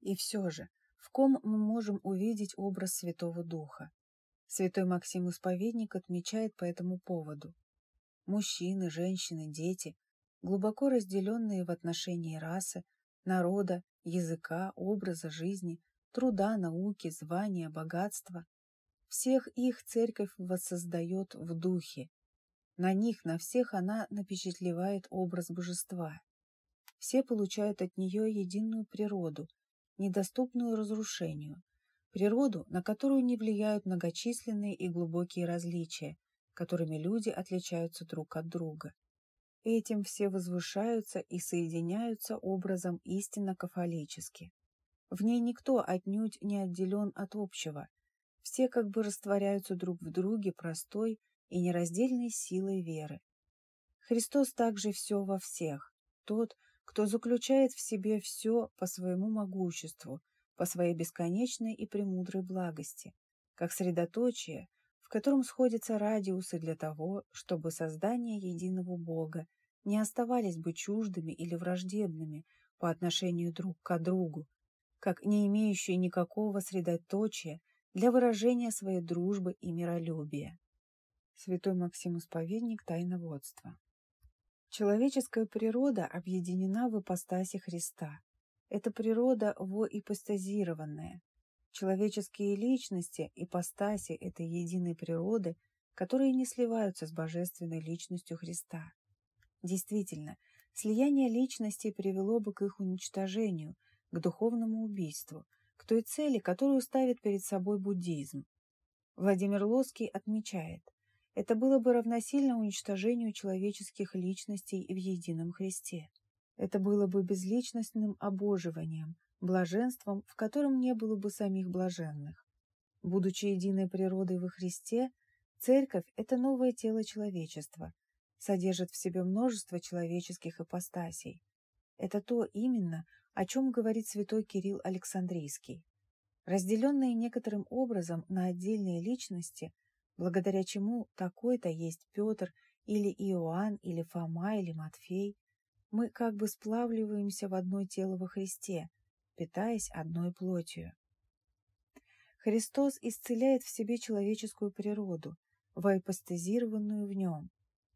И все же, в ком мы можем увидеть образ Святого Духа? Святой Максим Исповедник отмечает по этому поводу. Мужчины, женщины, дети, глубоко разделенные в отношении расы, народа, языка, образа жизни, труда, науки, звания, богатства, всех их церковь воссоздает в духе. На них, на всех она напечатлевает образ божества. Все получают от нее единую природу, недоступную разрушению, природу, на которую не влияют многочисленные и глубокие различия, которыми люди отличаются друг от друга. Этим все возвышаются и соединяются образом истинно кафолически. В ней никто отнюдь не отделен от общего – все как бы растворяются друг в друге простой и нераздельной силой веры. Христос также все во всех, тот, кто заключает в себе все по своему могуществу, по своей бесконечной и премудрой благости, как средоточие, в котором сходятся радиусы для того, чтобы создания единого Бога не оставались бы чуждыми или враждебными по отношению друг к другу, как не имеющие никакого средоточия для выражения своей дружбы и миролюбия. Святой Максим Исповедник Тайноводства. Человеческая природа объединена в ипостаси Христа. Это природа воипостазированная. Человеческие личности, ипостаси этой единой природы, которые не сливаются с божественной личностью Христа. Действительно, слияние личностей привело бы к их уничтожению, к духовному убийству – к той цели, которую ставит перед собой буддизм. Владимир Лоский отмечает, это было бы равносильно уничтожению человеческих личностей в едином Христе. Это было бы безличностным обоживанием, блаженством, в котором не было бы самих блаженных. Будучи единой природой во Христе, Церковь – это новое тело человечества, содержит в себе множество человеческих ипостасей. Это то именно, о чем говорит святой Кирилл Александрийский. Разделенные некоторым образом на отдельные личности, благодаря чему такой-то есть Петр или Иоанн или Фома или Матфей, мы как бы сплавливаемся в одно тело во Христе, питаясь одной плотью. Христос исцеляет в себе человеческую природу, воипостезированную в нем.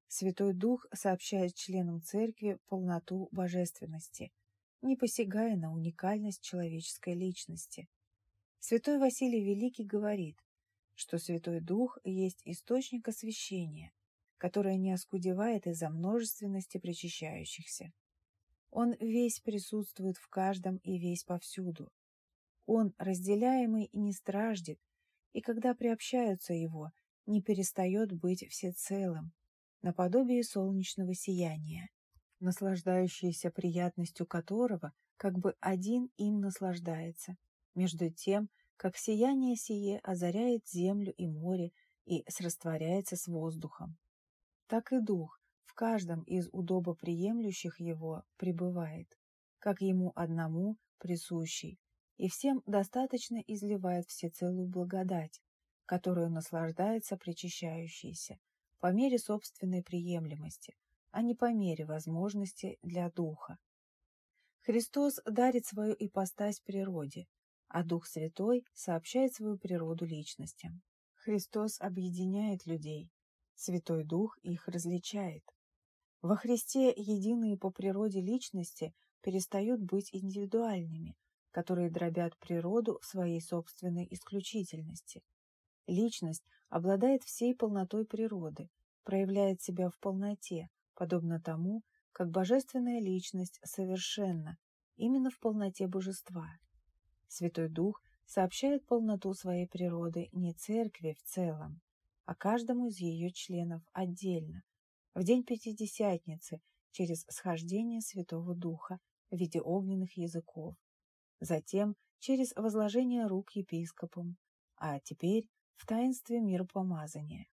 Святой Дух сообщает членам Церкви полноту божественности – не посягая на уникальность человеческой личности. Святой Василий Великий говорит, что Святой Дух есть источник освящения, которое не оскудевает из-за множественности причащающихся. Он весь присутствует в каждом и весь повсюду. Он, разделяемый, не страждет, и когда приобщаются его, не перестает быть всецелым, наподобие солнечного сияния наслаждающийся приятностью которого как бы один им наслаждается, между тем, как сияние сие озаряет землю и море и срастворяется с воздухом. Так и дух в каждом из удобоприемлющих его пребывает, как ему одному присущий, и всем достаточно изливает всецелую благодать, которую наслаждается причащающийся, по мере собственной приемлемости, а не по мере возможности для духа. Христос дарит свою ипостась природе, а Дух Святой сообщает свою природу личностям. Христос объединяет людей, Святой Дух их различает. Во Христе единые по природе личности перестают быть индивидуальными, которые дробят природу в своей собственной исключительности. Личность обладает всей полнотой природы, проявляет себя в полноте, подобно тому, как божественная личность совершенна, именно в полноте божества. Святой Дух сообщает полноту своей природы не церкви в целом, а каждому из ее членов отдельно, в день Пятидесятницы через схождение Святого Духа в виде огненных языков, затем через возложение рук епископам, а теперь в таинстве миропомазания.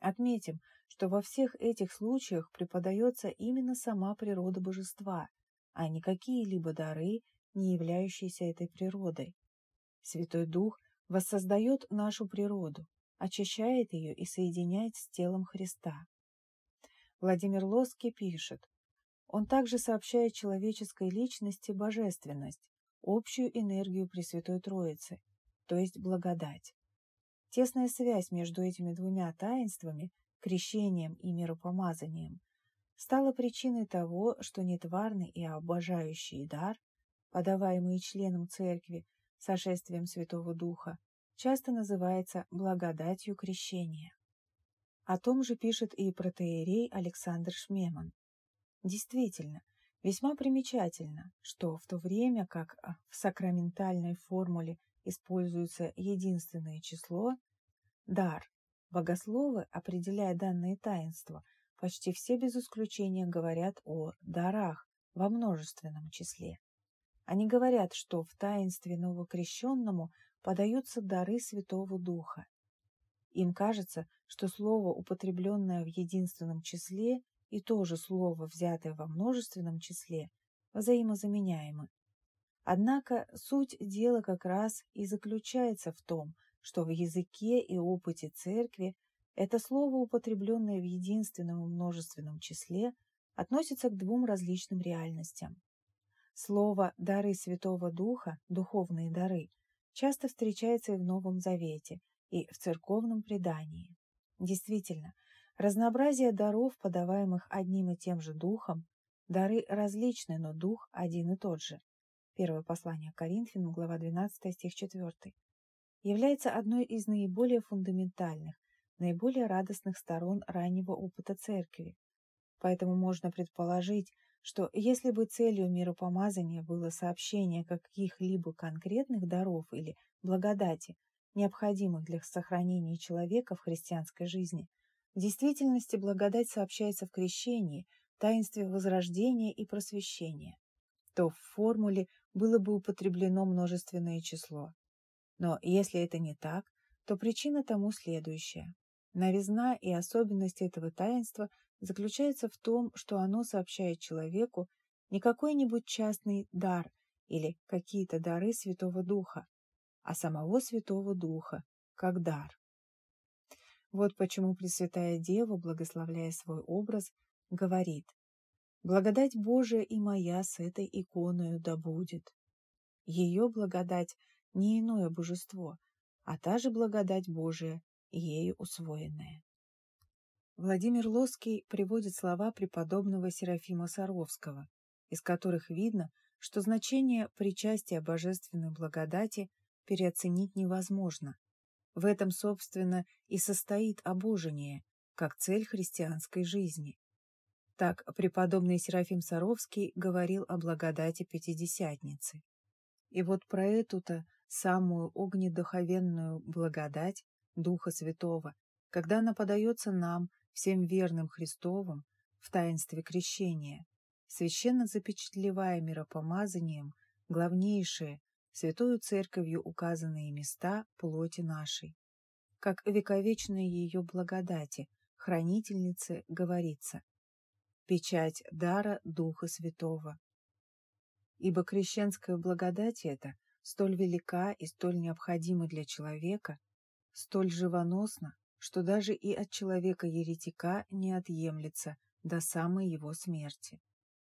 Отметим, что во всех этих случаях преподается именно сама природа божества, а не какие-либо дары, не являющиеся этой природой. Святой Дух воссоздает нашу природу, очищает ее и соединяет с телом Христа. Владимир Лоский пишет, он также сообщает человеческой личности божественность, общую энергию Пресвятой Троицы, то есть благодать. Тесная связь между этими двумя таинствами, крещением и миропомазанием, стала причиной того, что нетварный и обожающий дар, подаваемый членам Церкви сошествием Святого Духа, часто называется благодатью крещения. О том же пишет и протеерей Александр Шмеман. Действительно, весьма примечательно, что в то время как а, в сакраментальной формуле используется единственное число, дар, богословы, определяя данное таинство, почти все без исключения говорят о дарах во множественном числе. Они говорят, что в таинстве новокрещенному подаются дары Святого Духа. Им кажется, что слово, употребленное в единственном числе, и то же слово, взятое во множественном числе, взаимозаменяемы. Однако суть дела как раз и заключается в том, что в языке и опыте церкви это слово, употребленное в единственном и множественном числе, относится к двум различным реальностям. Слово «дары Святого Духа», «духовные дары», часто встречается и в Новом Завете, и в церковном предании. Действительно, разнообразие даров, подаваемых одним и тем же Духом, дары различны, но Дух один и тот же. Первое послание Коринфянам, глава 12, стих 4, является одной из наиболее фундаментальных, наиболее радостных сторон раннего опыта Церкви. Поэтому можно предположить, что если бы целью миропомазания было сообщение каких-либо конкретных даров или благодати, необходимых для сохранения человека в христианской жизни, в действительности благодать сообщается в крещении, таинстве возрождения и просвещения, то в формуле было бы употреблено множественное число. Но если это не так, то причина тому следующая. Новизна и особенность этого таинства заключается в том, что оно сообщает человеку не какой-нибудь частный дар или какие-то дары Святого Духа, а самого Святого Духа, как дар. Вот почему Пресвятая Дева, благословляя свой образ, говорит «Благодать Божия и моя с этой иконою да будет». Ее благодать не иное божество, а та же благодать Божия, ею усвоенная. Владимир Лоский приводит слова преподобного Серафима Саровского, из которых видно, что значение причастия божественной благодати переоценить невозможно. В этом, собственно, и состоит обожение, как цель христианской жизни. Так преподобный Серафим Саровский говорил о благодати Пятидесятницы. И вот про эту-то самую огнедуховенную благодать Духа Святого, когда она подается нам, всем верным Христовым, в таинстве крещения, священно запечатлевая миропомазанием главнейшие, святою церковью указанные места плоти нашей. Как вековечной ее благодати, хранительнице говорится «Печать дара Духа Святого». Ибо крещенская благодать эта столь велика и столь необходима для человека, столь живоносна, что даже и от человека-еретика не отъемлется до самой его смерти,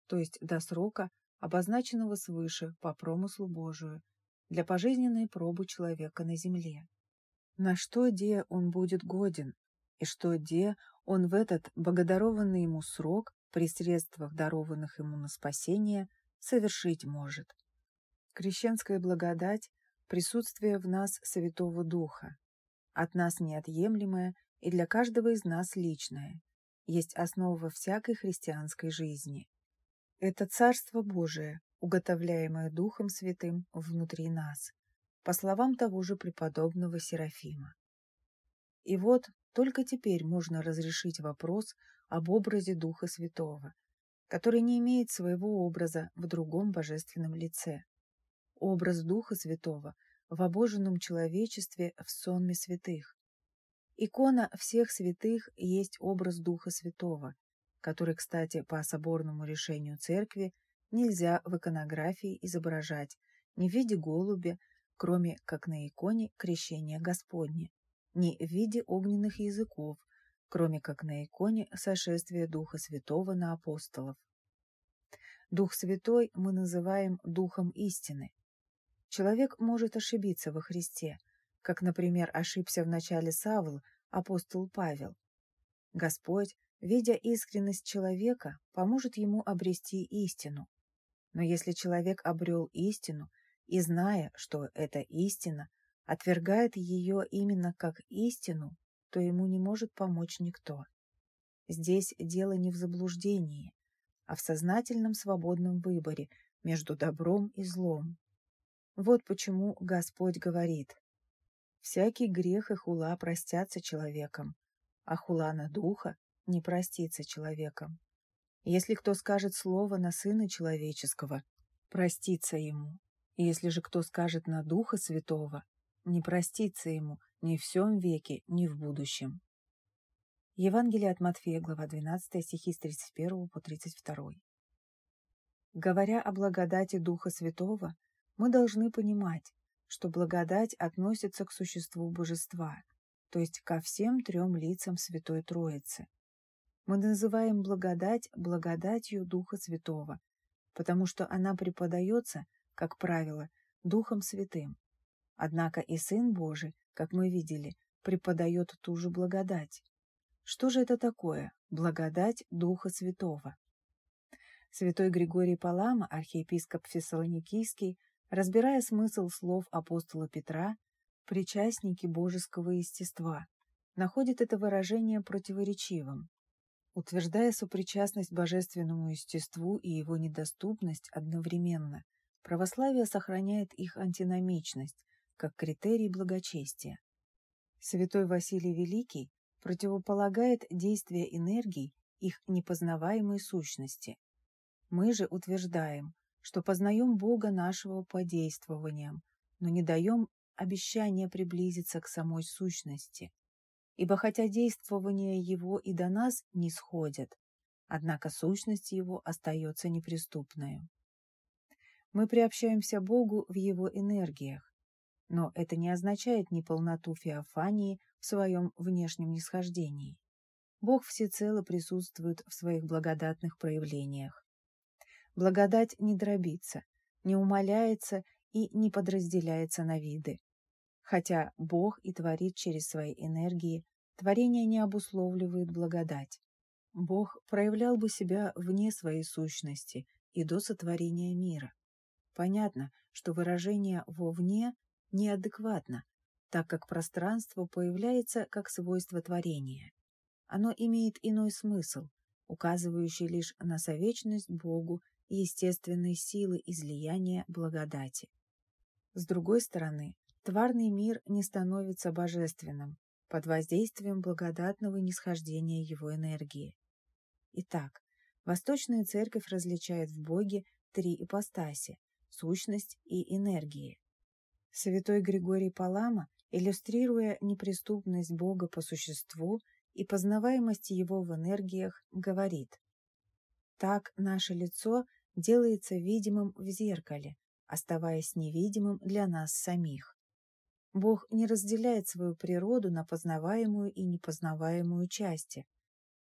то есть до срока, обозначенного свыше по промыслу Божию, для пожизненной пробы человека на земле. На что де он будет годен, и что де он в этот богодарованный ему срок при средствах, дарованных ему на спасение, совершить может. Крещенская благодать – присутствие в нас Святого Духа, от нас неотъемлемое и для каждого из нас личное, есть основа всякой христианской жизни. Это Царство Божие, уготовляемое Духом Святым внутри нас, по словам того же преподобного Серафима. И вот только теперь можно разрешить вопрос об образе Духа Святого, который не имеет своего образа в другом божественном лице образ Духа Святого в обоженном человечестве в сонме святых. Икона всех святых есть образ Духа Святого, который, кстати, по соборному решению церкви нельзя в иконографии изображать ни в виде голубя, кроме как на иконе крещения Господне, ни в виде огненных языков, кроме как на иконе сошествия Духа Святого на апостолов. Дух Святой мы называем Духом истины, Человек может ошибиться во Христе, как, например, ошибся в начале Савл, апостол Павел. Господь, видя искренность человека, поможет ему обрести истину. Но если человек обрел истину и, зная, что это истина, отвергает ее именно как истину, то ему не может помочь никто. Здесь дело не в заблуждении, а в сознательном свободном выборе между добром и злом. Вот почему Господь говорит, «Всякий грех и хула простятся человеком, а хула на духа не простится человеком. Если кто скажет слово на Сына Человеческого, простится ему. Если же кто скажет на Духа Святого, не простится ему ни в всем веке, ни в будущем. Евангелие от Матфея, глава 12, стихи с 31 по 32. Говоря о благодати Духа Святого, мы должны понимать, что благодать относится к существу божества, то есть ко всем трем лицам Святой Троицы. Мы называем благодать благодатью Духа Святого, потому что она преподается, как правило, Духом Святым. Однако и Сын Божий, как мы видели, преподает ту же благодать. Что же это такое благодать Духа Святого? Святой Григорий Палама, архиепископ Фессалоникийский, разбирая смысл слов апостола Петра, причастники божеского естества, находит это выражение противоречивым. Утверждая сопричастность божественному естеству и его недоступность одновременно, православие сохраняет их антиномичность, как критерий благочестия. Святой Василий Великий противополагает действие энергий их непознаваемой сущности. Мы же утверждаем, что познаем Бога нашего подействованием, но не даем обещания приблизиться к самой сущности. Ибо хотя действование Его и до нас не сходят, однако сущность Его остается неприступной. Мы приобщаемся Богу в Его энергиях, но это не означает неполноту Феофании в своем внешнем нисхождении. Бог всецело присутствует в своих благодатных проявлениях. Благодать не дробится, не умаляется и не подразделяется на виды. Хотя Бог и творит через свои энергии, творение не обусловливает благодать. Бог проявлял бы себя вне своей сущности и до сотворения мира. Понятно, что выражение «вовне» неадекватно, так как пространство появляется как свойство творения. Оно имеет иной смысл, указывающий лишь на совечность Богу естественной силы излияния благодати. С другой стороны, тварный мир не становится божественным под воздействием благодатного нисхождения его энергии. Итак, Восточная Церковь различает в Боге три ипостаси – сущность и энергии. Святой Григорий Палама иллюстрируя неприступность Бога по существу и познаваемость Его в энергиях, говорит «Так наше лицо делается видимым в зеркале, оставаясь невидимым для нас самих. Бог не разделяет свою природу на познаваемую и непознаваемую части.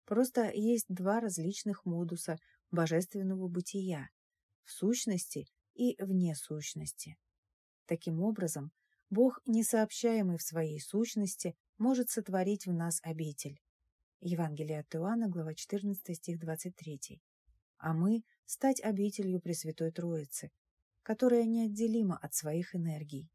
Просто есть два различных модуса божественного бытия – в сущности и вне сущности. Таким образом, Бог, несообщаемый в своей сущности, может сотворить в нас обитель. Евангелие от Иоанна, глава 14, стих 23. А мы – стать обителью Пресвятой Троицы, которая неотделима от своих энергий.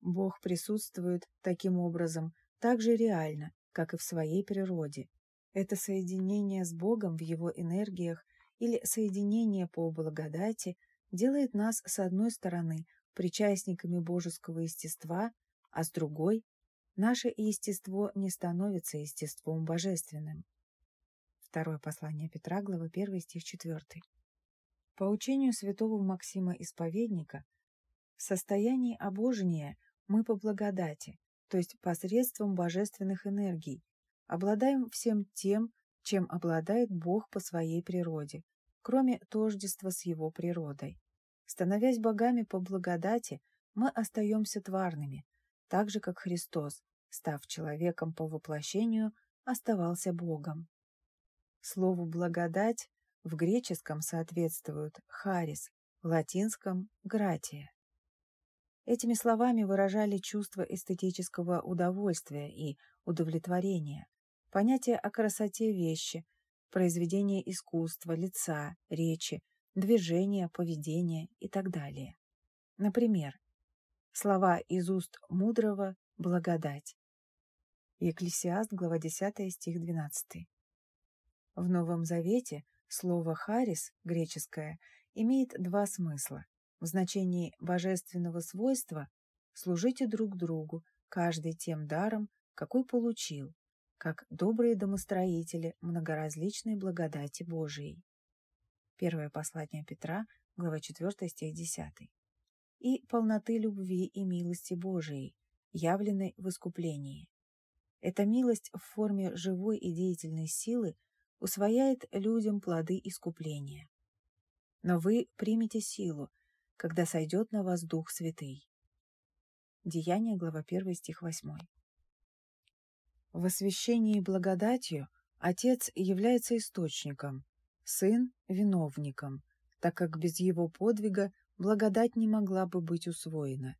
Бог присутствует таким образом так же реально, как и в своей природе. Это соединение с Богом в Его энергиях или соединение по благодати делает нас, с одной стороны, причастниками божеского естества, а с другой – наше естество не становится естеством божественным. Второе послание Петра, глава 1, стих 4. По учению святого Максима Исповедника, в состоянии обожения мы по благодати, то есть посредством божественных энергий, обладаем всем тем, чем обладает Бог по своей природе, кроме тождества с Его природой. Становясь богами по благодати, мы остаемся тварными, так же, как Христос, став человеком по воплощению, оставался Богом. Слову «благодать» в греческом соответствует «харис», в латинском «гратия». Этими словами выражали чувство эстетического удовольствия и удовлетворения, понятие о красоте вещи, произведения искусства, лица, речи, движения, поведения и так далее. Например, слова из уст мудрого «благодать». Екклесиаст, глава 10, стих 12. В Новом Завете слово «харис» греческое имеет два смысла. В значении божественного свойства служите друг другу, каждый тем даром, какой получил, как добрые домостроители многоразличной благодати Божией. Первое послание Петра, глава 4, стих 10. И полноты любви и милости Божией, явленной в искуплении. Эта милость в форме живой и деятельной силы усвояет людям плоды искупления. Но вы примете силу, когда сойдет на вас Дух Святый. Деяние, глава 1, стих 8. В освящении благодатью Отец является источником, Сын – виновником, так как без его подвига благодать не могла бы быть усвоена,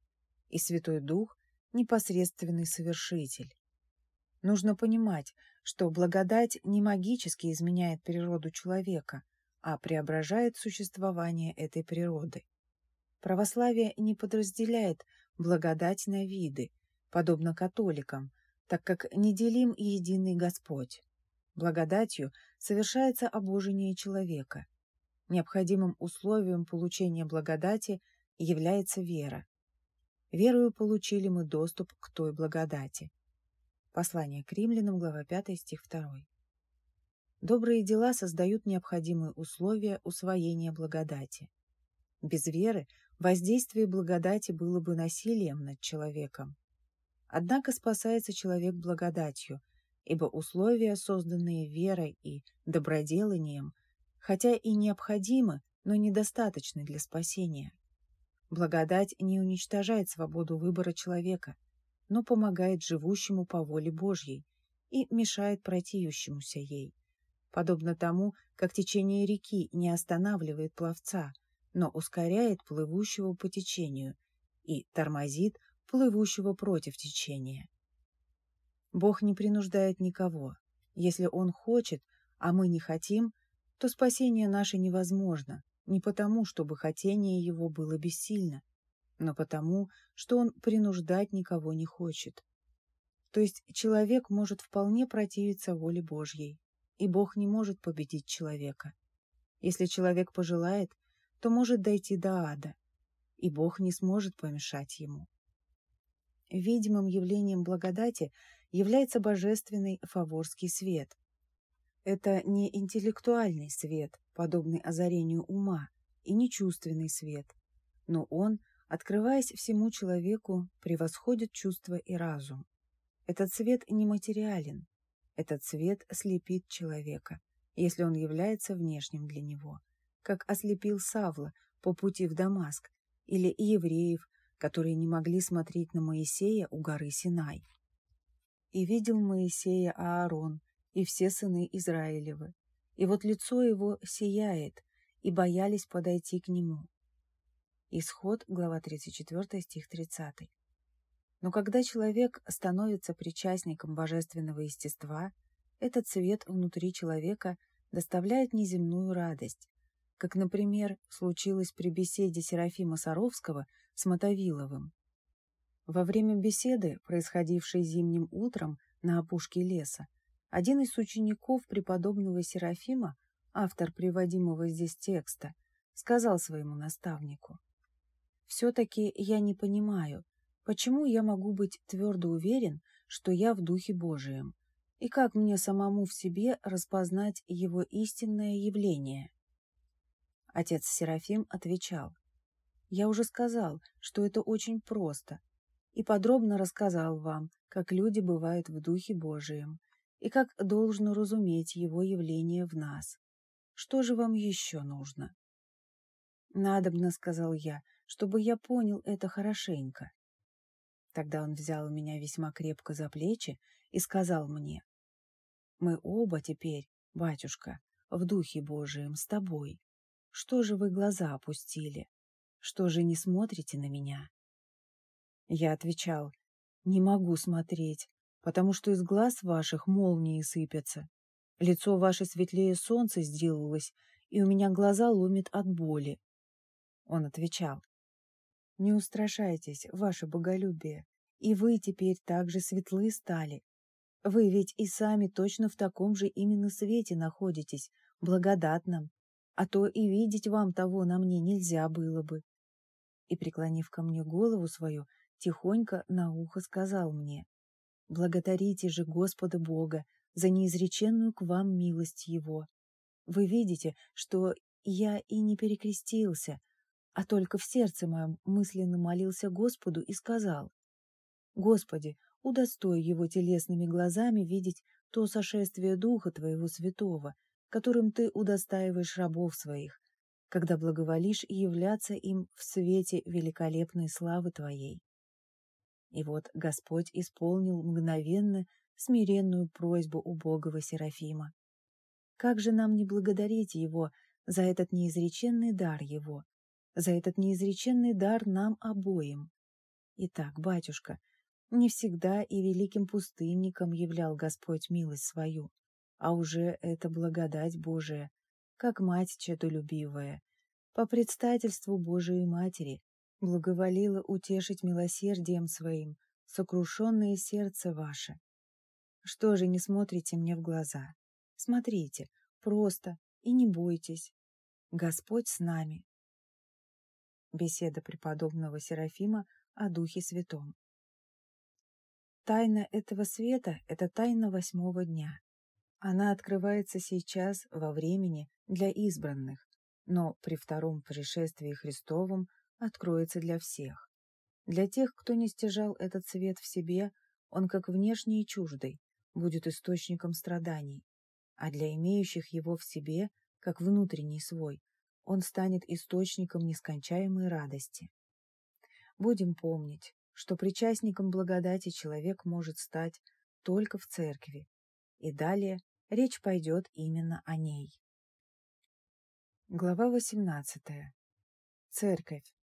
и Святой Дух – непосредственный совершитель. Нужно понимать, что благодать не магически изменяет природу человека, а преображает существование этой природы. Православие не подразделяет благодать на виды, подобно католикам, так как неделим и единый Господь. Благодатью совершается обожение человека. Необходимым условием получения благодати является вера. Верою получили мы доступ к той благодати. Послание к римлянам, глава 5, стих 2. Добрые дела создают необходимые условия усвоения благодати. Без веры воздействие благодати было бы насилием над человеком. Однако спасается человек благодатью, ибо условия, созданные верой и доброделанием, хотя и необходимы, но недостаточны для спасения. Благодать не уничтожает свободу выбора человека – но помогает живущему по воле Божьей и мешает противящемуся ей, подобно тому, как течение реки не останавливает пловца, но ускоряет плывущего по течению и тормозит плывущего против течения. Бог не принуждает никого. Если Он хочет, а мы не хотим, то спасение наше невозможно, не потому, чтобы хотение Его было бессильно, но потому, что он принуждать никого не хочет. То есть человек может вполне противиться воле Божьей, и Бог не может победить человека. Если человек пожелает, то может дойти до ада, и Бог не сможет помешать ему. Видимым явлением благодати является божественный фаворский свет. Это не интеллектуальный свет, подобный озарению ума, и не чувственный свет, но он открываясь всему человеку, превосходит чувство и разум. Этот цвет нематериален. Этот цвет слепит человека, если он является внешним для него, как ослепил Савла по пути в Дамаск, или евреев, которые не могли смотреть на Моисея у горы Синай. И видел Моисея Аарон и все сыны Израилевы, и вот лицо его сияет, и боялись подойти к нему. Исход, глава 34, стих 30. Но когда человек становится причастником божественного естества, этот цвет внутри человека доставляет неземную радость, как, например, случилось при беседе Серафима Саровского с Мотовиловым. Во время беседы, происходившей зимним утром на опушке леса, один из учеников преподобного Серафима, автор приводимого здесь текста, сказал своему наставнику – все-таки я не понимаю, почему я могу быть твердо уверен, что я в Духе Божием, и как мне самому в себе распознать его истинное явление. Отец Серафим отвечал, «Я уже сказал, что это очень просто, и подробно рассказал вам, как люди бывают в Духе Божием, и как должно разуметь его явление в нас. Что же вам еще нужно?» «Надобно», — сказал я, чтобы я понял это хорошенько. Тогда он взял меня весьма крепко за плечи и сказал мне, «Мы оба теперь, батюшка, в Духе Божием с тобой. Что же вы глаза опустили? Что же не смотрите на меня?» Я отвечал, «Не могу смотреть, потому что из глаз ваших молнии сыпятся. Лицо ваше светлее солнца сделалось, и у меня глаза ломит от боли». Он отвечал, «Не устрашайтесь, ваше боголюбие, и вы теперь также светлы стали. Вы ведь и сами точно в таком же именно свете находитесь, благодатном, а то и видеть вам того на мне нельзя было бы». И, преклонив ко мне голову свою, тихонько на ухо сказал мне, «Благодарите же Господа Бога за неизреченную к вам милость Его. Вы видите, что я и не перекрестился, а только в сердце моем мысленно молился Господу и сказал, «Господи, удостой его телесными глазами видеть то сошествие Духа Твоего Святого, которым Ты удостаиваешь рабов Своих, когда благоволишь являться им в свете великолепной славы Твоей». И вот Господь исполнил мгновенно смиренную просьбу убогого Серафима. Как же нам не благодарить Его за этот неизреченный дар Его, за этот неизреченный дар нам обоим? Итак, батюшка, не всегда и великим пустынникам являл Господь милость свою, а уже это благодать Божия, как мать чадолюбивая, по предстательству Божией Матери, благоволила утешить милосердием своим сокрушенное сердце ваше. Что же не смотрите мне в глаза? Смотрите, просто, и не бойтесь. Господь с нами. Беседа преподобного Серафима о Духе Святом. Тайна этого света – это тайна восьмого дня. Она открывается сейчас во времени для избранных, но при втором пришествии Христовом откроется для всех. Для тех, кто не стяжал этот свет в себе, он как внешний и чуждый, будет источником страданий, а для имеющих его в себе, как внутренний свой, он станет источником нескончаемой радости. Будем помнить, что причастником благодати человек может стать только в церкви, и далее речь пойдет именно о ней. Глава 18. Церковь.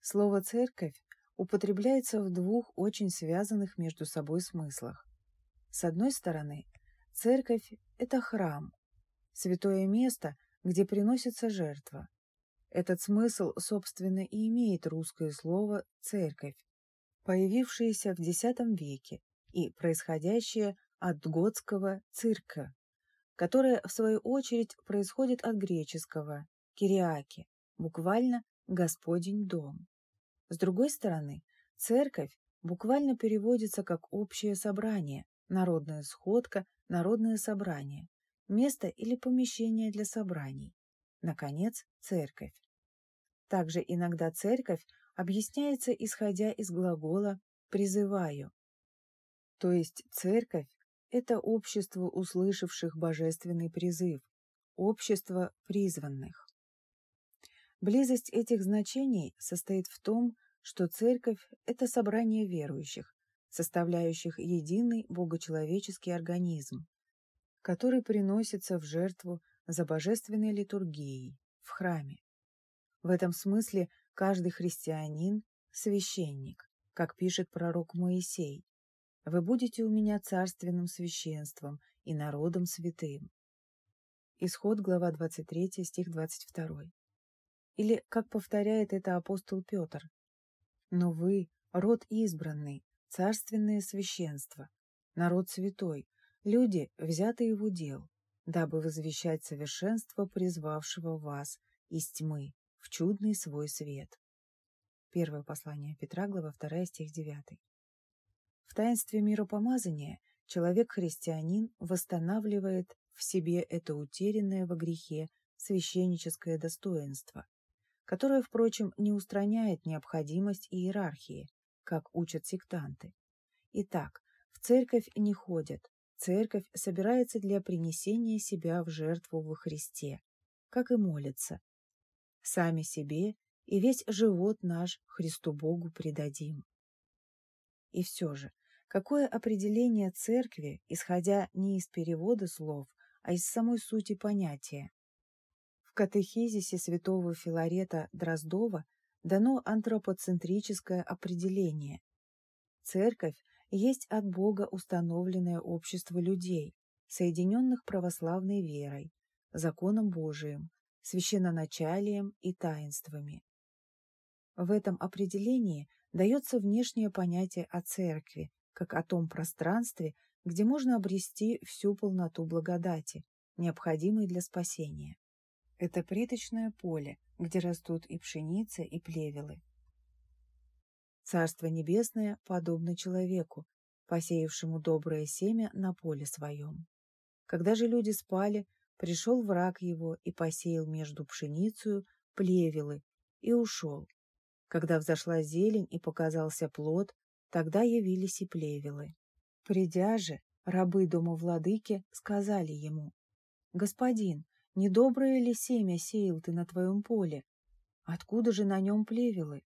Слово «церковь» употребляется в двух очень связанных между собой смыслах. С одной стороны, церковь – это храм, святое место, где приносится жертва. Этот смысл, собственно, и имеет русское слово «церковь», появившееся в X веке и происходящее от готского «цирка», которое, в свою очередь, происходит от греческого «кириаки», буквально «Господень дом». С другой стороны, церковь буквально переводится как «общее собрание», народная сходка, народное собрание, место или помещение для собраний. Наконец, церковь. Также иногда церковь объясняется исходя из глагола «призываю». То есть церковь – это общество услышавших божественный призыв, общество призванных. Близость этих значений состоит в том, что церковь – это собрание верующих, составляющих единый богочеловеческий организм, который приносится в жертву за божественной литургией в храме. В этом смысле каждый христианин – священник, как пишет пророк Моисей. «Вы будете у меня царственным священством и народом святым». Исход, глава 23, стих 22. Или, как повторяет это апостол Петр, «Но вы – род избранный, царственное священство, народ святой, люди, взятые в удел, дабы возвещать совершенство призвавшего вас из тьмы в чудный свой свет. Первое послание Петра, глава 2, стих 9. В таинстве миропомазания человек-христианин восстанавливает в себе это утерянное во грехе священническое достоинство, которое, впрочем, не устраняет необходимость иерархии, как учат сектанты. Итак, в церковь не ходят. Церковь собирается для принесения себя в жертву во Христе, как и молится. Сами себе и весь живот наш Христу Богу предадим. И все же, какое определение церкви, исходя не из перевода слов, а из самой сути понятия? В катехизисе святого Филарета Дроздова дано антропоцентрическое определение. Церковь есть от Бога установленное общество людей, соединенных православной верой, законом Божиим, священноначалием и таинствами. В этом определении дается внешнее понятие о церкви, как о том пространстве, где можно обрести всю полноту благодати, необходимой для спасения. Это приточное поле, где растут и пшеница, и плевелы. Царство Небесное подобно человеку, посеявшему доброе семя на поле своем. Когда же люди спали, пришел враг его и посеял между пшеницею плевелы и ушел. Когда взошла зелень и показался плод, тогда явились и плевелы. Придя же, рабы дома владыки сказали ему, «Господин, недоброе ли семя сеял ты на твоем поле? Откуда же на нем плевелы?»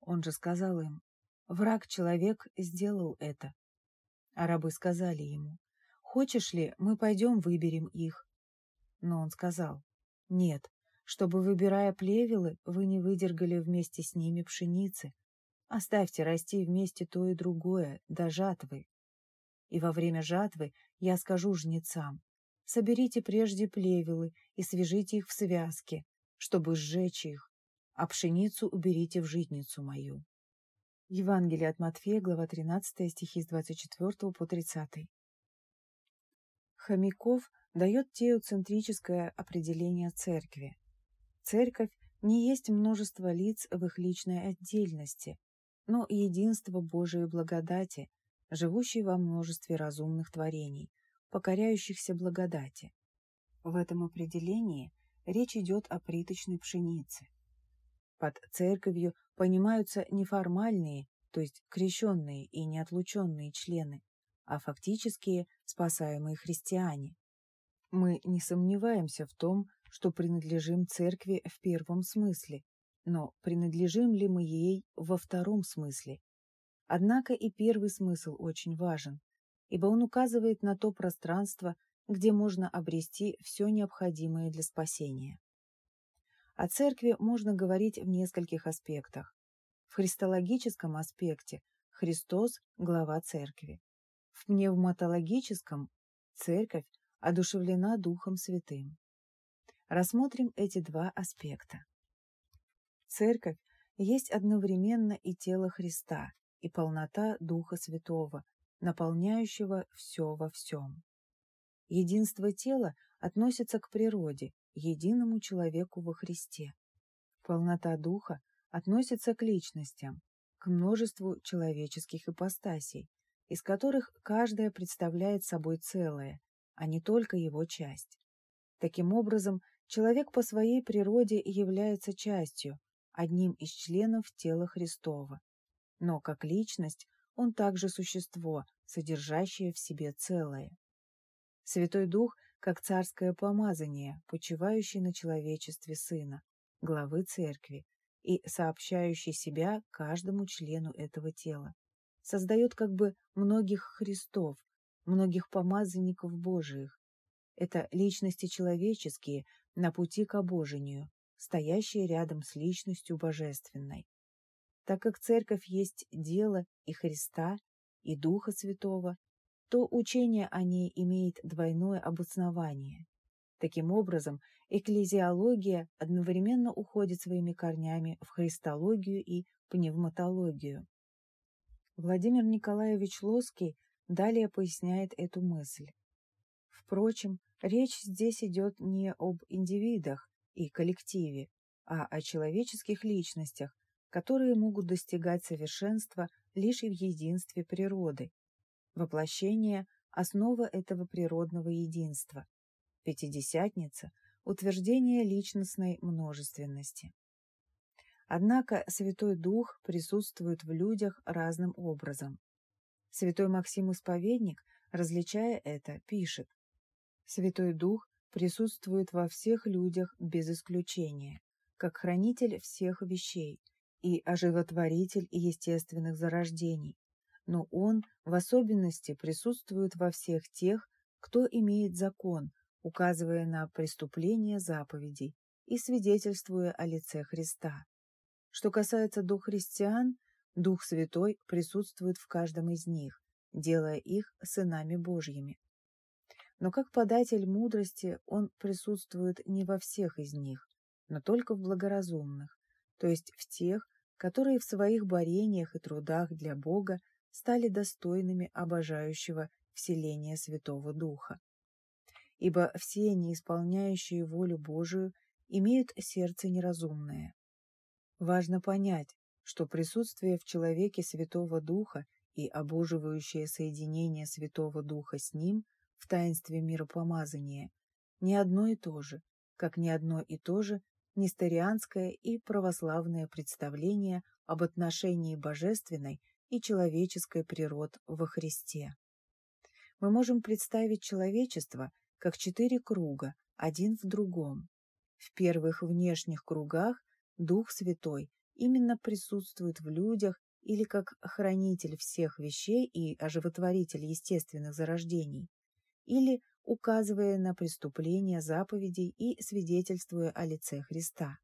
Он же сказал им, «Враг-человек сделал это». А рабы сказали ему, «Хочешь ли, мы пойдем выберем их?» Но он сказал, «Нет, чтобы, выбирая плевелы, вы не выдергали вместе с ними пшеницы. Оставьте расти вместе то и другое, до жатвы. И во время жатвы я скажу жнецам, соберите прежде плевелы и свяжите их в связке, чтобы сжечь их, а пшеницу уберите в житницу мою». Евангелие от Матфея, глава 13, стихи с 24 по 30. Хомяков дает теоцентрическое определение церкви. Церковь не есть множество лиц в их личной отдельности, но единство Божией благодати, живущей во множестве разумных творений, покоряющихся благодати. В этом определении речь идет о приточной пшенице. Под церковью понимаются неформальные, то есть крещенные и неотлученные члены, а фактические спасаемые христиане. Мы не сомневаемся в том, что принадлежим церкви в первом смысле, но принадлежим ли мы ей во втором смысле? Однако и первый смысл очень важен, ибо он указывает на то пространство, где можно обрести все необходимое для спасения. О церкви можно говорить в нескольких аспектах. В христологическом аспекте Христос – глава церкви. В пневматологическом – церковь одушевлена Духом Святым. Рассмотрим эти два аспекта. Церковь есть одновременно и тело Христа, и полнота Духа Святого, наполняющего все во всем. Единство тела относится к природе, единому человеку во Христе. Полнота Духа относится к личностям, к множеству человеческих ипостасей, из которых каждая представляет собой целое, а не только его часть. Таким образом, Человек по своей природе является частью, одним из членов тела Христова. Но как личность он также существо, содержащее в себе целое. Святой Дух как царское помазание, почивающий на человечестве Сына, главы Церкви, и сообщающий себя каждому члену этого тела. Создает как бы многих Христов, многих помазанников Божиих. Это личности человеческие, на пути к обожению, стоящие рядом с личностью божественной. Так как церковь есть дело и Христа, и Духа Святого, то учение о ней имеет двойное обоснование. Таким образом, экклезиология одновременно уходит своими корнями в христологию и пневматологию. Владимир Николаевич Лоский далее поясняет эту мысль. Впрочем, Речь здесь идет не об индивидах и коллективе, а о человеческих личностях, которые могут достигать совершенства лишь в единстве природы. Воплощение – основа этого природного единства. Пятидесятница – утверждение личностной множественности. Однако Святой Дух присутствует в людях разным образом. Святой Максим Исповедник, различая это, пишет Святой Дух присутствует во всех людях без исключения, как хранитель всех вещей и оживотворитель естественных зарождений, но Он в особенности присутствует во всех тех, кто имеет закон, указывая на преступление заповедей и свидетельствуя о лице Христа. Что касается дух христиан, Дух Святой присутствует в каждом из них, делая их сынами Божьими. Но как податель мудрости он присутствует не во всех из них, но только в благоразумных, то есть в тех, которые в своих борениях и трудах для Бога стали достойными обожающего вселения Святого Духа. Ибо все, не исполняющие волю Божию, имеют сердце неразумное. Важно понять, что присутствие в человеке Святого Духа и обоживающее соединение Святого Духа с ним в таинстве миропомазания не одно и то же, как не одно и то же несторианское и православное представление об отношении божественной и человеческой природ во Христе. Мы можем представить человечество как четыре круга, один в другом. В первых внешних кругах Дух Святой именно присутствует в людях или как хранитель всех вещей и оживотворитель естественных зарождений, или указывая на преступления заповедей и свидетельствуя о лице Христа.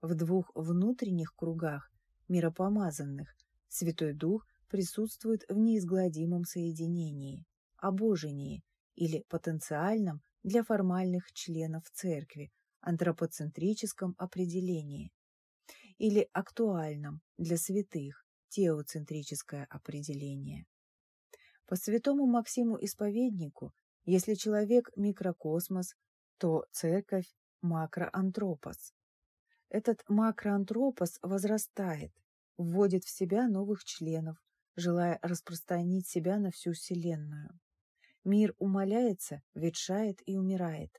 В двух внутренних кругах, миропомазанных, Святой Дух присутствует в неизгладимом соединении, обожении или потенциальном для формальных членов церкви, антропоцентрическом определении, или актуальном для святых, теоцентрическое определение. По святому Максиму Исповеднику, если человек микрокосмос, то церковь макроантропос. Этот макроантропос возрастает, вводит в себя новых членов, желая распространить себя на всю Вселенную. Мир умаляется, ветшает и умирает,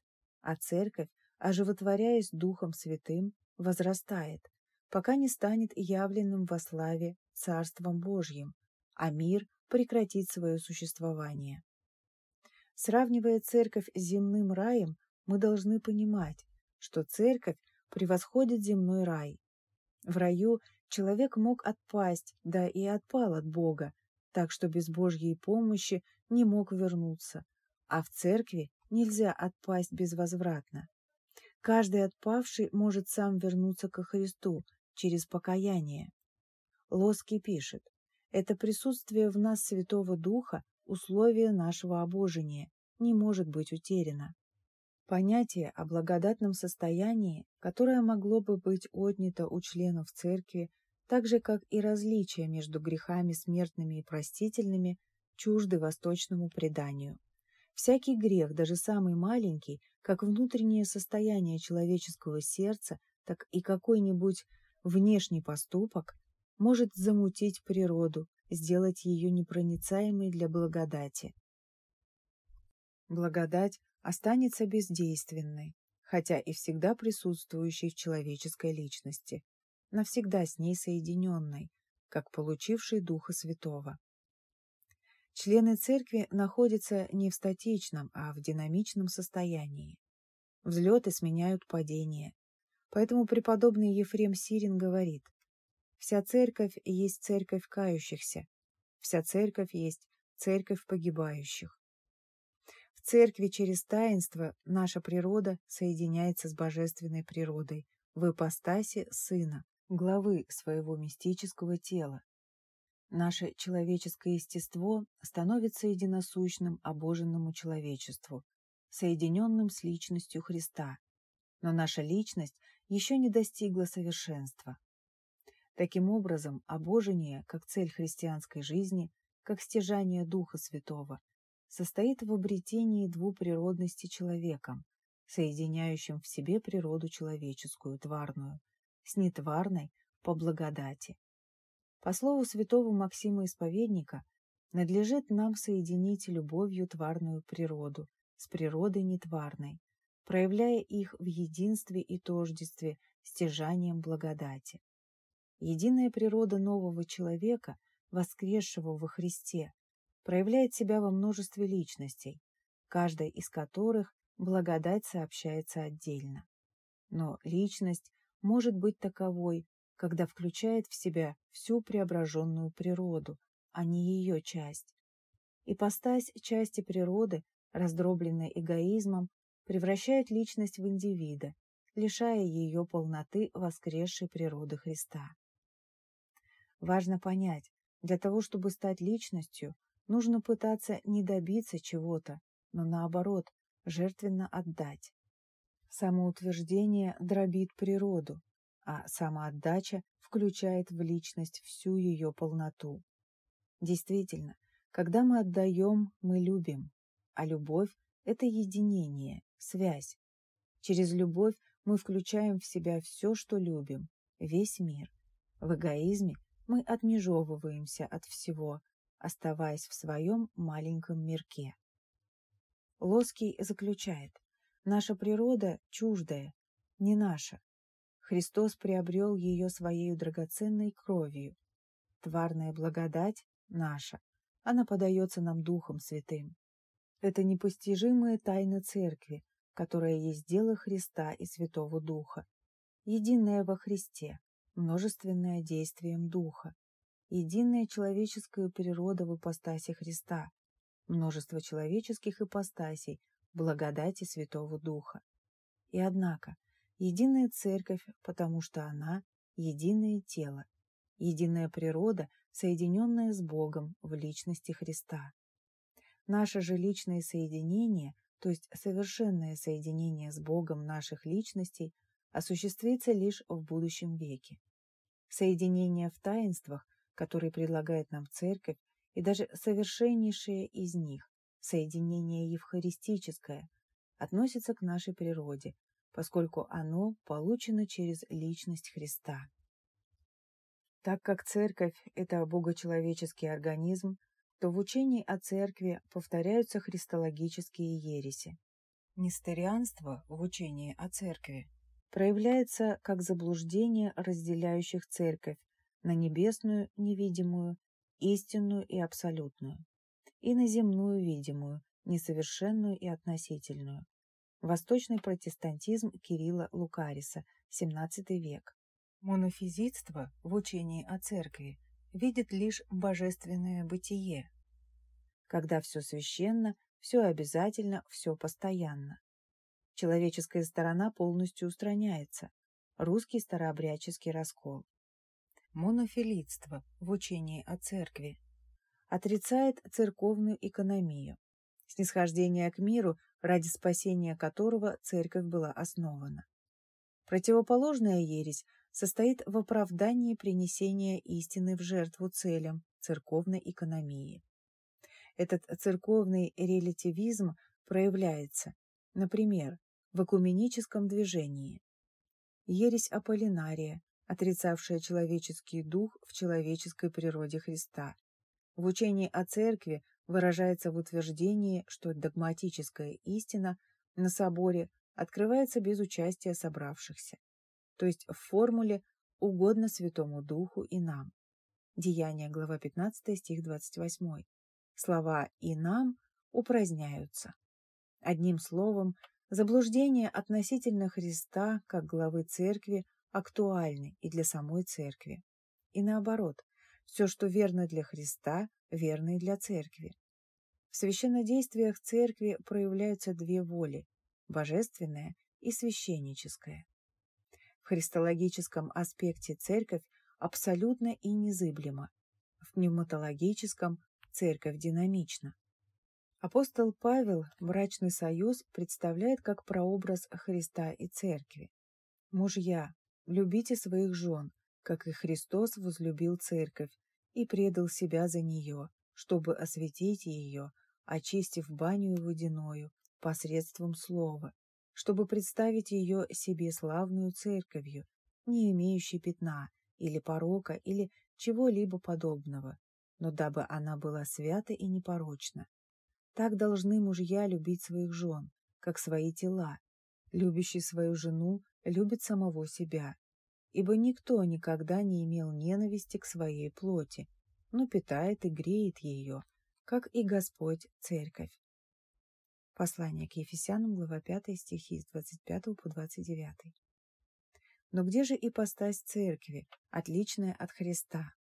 а церковь, оживотворяясь Духом Святым, возрастает, пока не станет явленным во славе Царством Божьим, а мир прекратит свое существование. Сравнивая церковь с земным раем, мы должны понимать, что церковь превосходит земной рай. В раю человек мог отпасть, да и отпал от Бога, так что без Божьей помощи не мог вернуться, а в церкви нельзя отпасть безвозвратно. Каждый отпавший может сам вернуться ко Христу через покаяние. Лоски пишет, это присутствие в нас Святого Духа, условие нашего обожения, не может быть утеряно. Понятие о благодатном состоянии, которое могло бы быть отнято у членов церкви, так же как и различия между грехами смертными и простительными, чужды восточному преданию. Всякий грех, даже самый маленький, как внутреннее состояние человеческого сердца, так и какой-нибудь внешний поступок, может замутить природу, сделать ее непроницаемой для благодати. Благодать останется бездейственной, хотя и всегда присутствующей в человеческой личности, навсегда с ней соединенной, как получивший Духа Святого. Члены церкви находятся не в статичном, а в динамичном состоянии. Взлеты сменяют падения. Поэтому преподобный Ефрем Сирин говорит, Вся церковь есть церковь кающихся. Вся церковь есть церковь погибающих. В церкви через таинство наша природа соединяется с божественной природой в ипостаси Сына, главы своего мистического тела. Наше человеческое естество становится единосущным обоженному человечеству, соединенным с личностью Христа, но наша личность еще не достигла совершенства. Таким образом, обожение, как цель христианской жизни, как стяжание Духа Святого, состоит в обретении двуприродности человеком, соединяющим в себе природу человеческую тварную, с нетварной по благодати. По слову святого Максима Исповедника, надлежит нам соединить любовью тварную природу с природой нетварной, проявляя их в единстве и тождестве стяжанием благодати. Единая природа нового человека, воскресшего во Христе, проявляет себя во множестве личностей, каждая из которых благодать сообщается отдельно. Но личность может быть таковой, когда включает в себя всю преображенную природу, а не ее часть. Ипостась части природы, раздробленная эгоизмом, превращает личность в индивида, лишая ее полноты воскресшей природы Христа. Важно понять, для того, чтобы стать личностью, нужно пытаться не добиться чего-то, но наоборот, жертвенно отдать. Самоутверждение дробит природу, а самоотдача включает в личность всю ее полноту. Действительно, когда мы отдаем, мы любим, а любовь – это единение, связь. Через любовь мы включаем в себя все, что любим, весь мир. В эгоизме мы отмежевываемся от всего, оставаясь в своем маленьком мирке. Лоский заключает, наша природа чуждая, не наша. Христос приобрел ее своей драгоценной кровью. Тварная благодать наша, она подается нам Духом Святым. Это непостижимые тайны Церкви, которая есть дело Христа и Святого Духа, единое во Христе, множественное действием Духа, единая человеческая природа в ипостаси Христа, множество человеческих ипостасей, благодати Святого Духа. И однако, единая церковь, потому что она – единое тело, единая природа, соединенная с Богом в личности Христа. Наше же личное соединение, то есть совершенное соединение с Богом наших личностей, осуществится лишь в будущем веке. Соединение в таинствах, которые предлагает нам Церковь, и даже совершеннейшее из них, соединение евхаристическое, относится к нашей природе, поскольку оно получено через личность Христа. Так как Церковь – это богочеловеческий организм, то в учении о Церкви повторяются христологические ереси. Нестерианство в учении о Церкви проявляется как заблуждение разделяющих Церковь на небесную, невидимую истинную и абсолютную, и на земную видимую, несовершенную и относительную. Восточный протестантизм Кирилла Лукариса, XVII век. Монофизитство в учении о церкви видит лишь божественное бытие, когда все священно, все обязательно, все постоянно. Человеческая сторона полностью устраняется, русский старообрядческий раскол монофилитство в учении о церкви, отрицает церковную экономию, снисхождение к миру, ради спасения которого церковь была основана. Противоположная ересь состоит в оправдании принесения истины в жертву целям церковной экономии. Этот церковный релятивизм проявляется, например, в экуменическом движении. Ересь Аполлинария, отрицавшая человеческий дух в человеческой природе Христа. В учении о Церкви выражается в утверждении, что догматическая истина на соборе открывается без участия собравшихся, то есть в формуле «угодно Святому Духу и нам». Деяние, глава 15, стих 28. Слова «и нам» упраздняются. Одним словом, заблуждение относительно Христа как главы Церкви актуальны и для самой церкви. И наоборот, все, что верно для Христа, верно и для церкви. В священнодействиях церкви проявляются две воли – божественная и священническая. В христологическом аспекте церковь абсолютно и незыблема, в пневматологическом церковь динамична. Апостол Павел брачный союз представляет как прообраз Христа и церкви. Мужья, Любите своих жен, как и Христос возлюбил церковь и предал себя за нее, чтобы осветить ее, очистив баню водяною посредством слова, чтобы представить ее себе славную церковью, не имеющей пятна или порока или чего-либо подобного, но дабы она была свята и непорочна. Так должны мужья любить своих жен, как свои тела. Любящий свою жену любит самого себя, ибо никто никогда не имел ненависти к своей плоти, но питает и греет ее, как и Господь Церковь. Послание к Ефесянам, глава 5, стихи с 25 по 29. Но где же ипостась Церкви, отличная от Христа?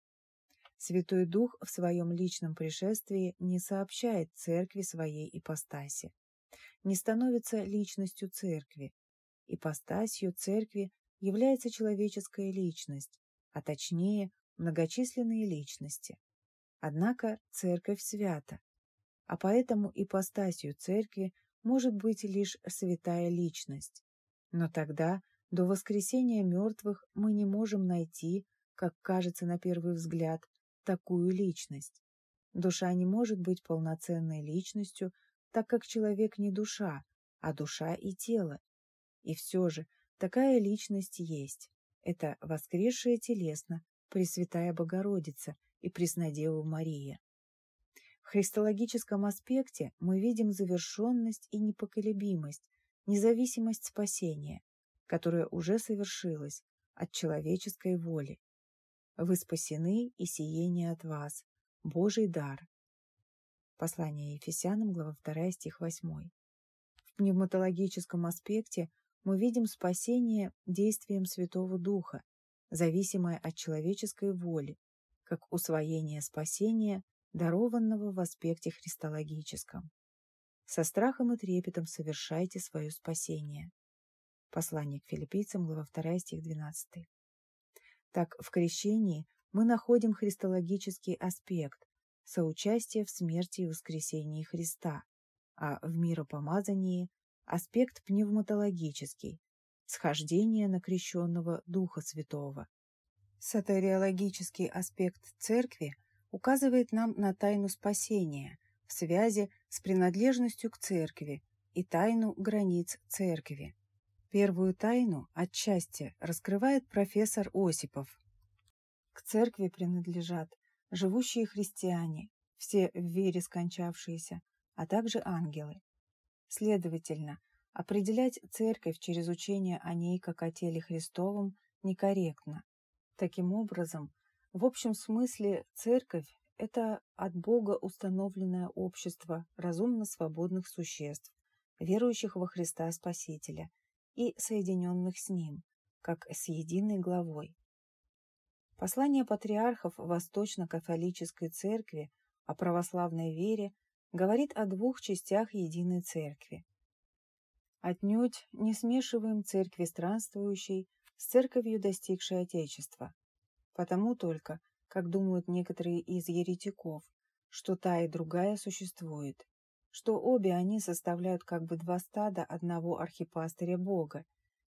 Святой Дух в своем личном пришествии не сообщает Церкви своей ипостаси, не становится личностью Церкви, ипостасью церкви является человеческая личность, а точнее многочисленные личности. Однако церковь свята, а поэтому ипостасью церкви может быть лишь святая личность. Но тогда до воскресения мертвых мы не можем найти, как кажется на первый взгляд, такую личность. Душа не может быть полноценной личностью, так как человек не душа, а душа и тело. И все же такая личность есть. Это воскресшая телесно Пресвятая Богородица и Преснодева Мария. В христологическом аспекте мы видим завершенность и непоколебимость, независимость спасения, которая уже совершилась от человеческой воли. Вы спасены, и сие от вас, Божий дар. Послание Ефесянам, глава 2, стих 8. В пневматологическом аспекте мы видим спасение действием Святого Духа, зависимое от человеческой воли, как усвоение спасения дарованного в аспекте христологическом. Со страхом и трепетом совершайте свое спасение. Послание к филиппийцам, глава 2, стих 12. Так, в крещении мы находим христологический аспект, соучастие в смерти и воскресении Христа, а в миропомазании – аспект пневматологический, схождение на крещенного Духа Святого. Сатериологический аспект Церкви – указывает нам на тайну спасения в связи с принадлежностью к церкви и тайну границ церкви. Первую тайну отчасти раскрывает профессор Осипов. К церкви принадлежат живущие христиане, все в вере скончавшиеся, а также ангелы. Следовательно, определять церковь через учение о ней как о теле Христовом некорректно. Таким образом, в общем смысле церковь – это от Бога установленное общество разумно свободных существ, верующих во Христа Спасителя и соединенных с Ним, как с единой главой. Послание патриархов Восточно-католической церкви о православной вере говорит о двух частях единой церкви. Отнюдь не смешиваем церкви странствующей с церковью, достигшей Отечества. Потому только, как думают некоторые из еретиков, что та и другая существует, что обе они составляют как бы два стада одного архипастыря Бога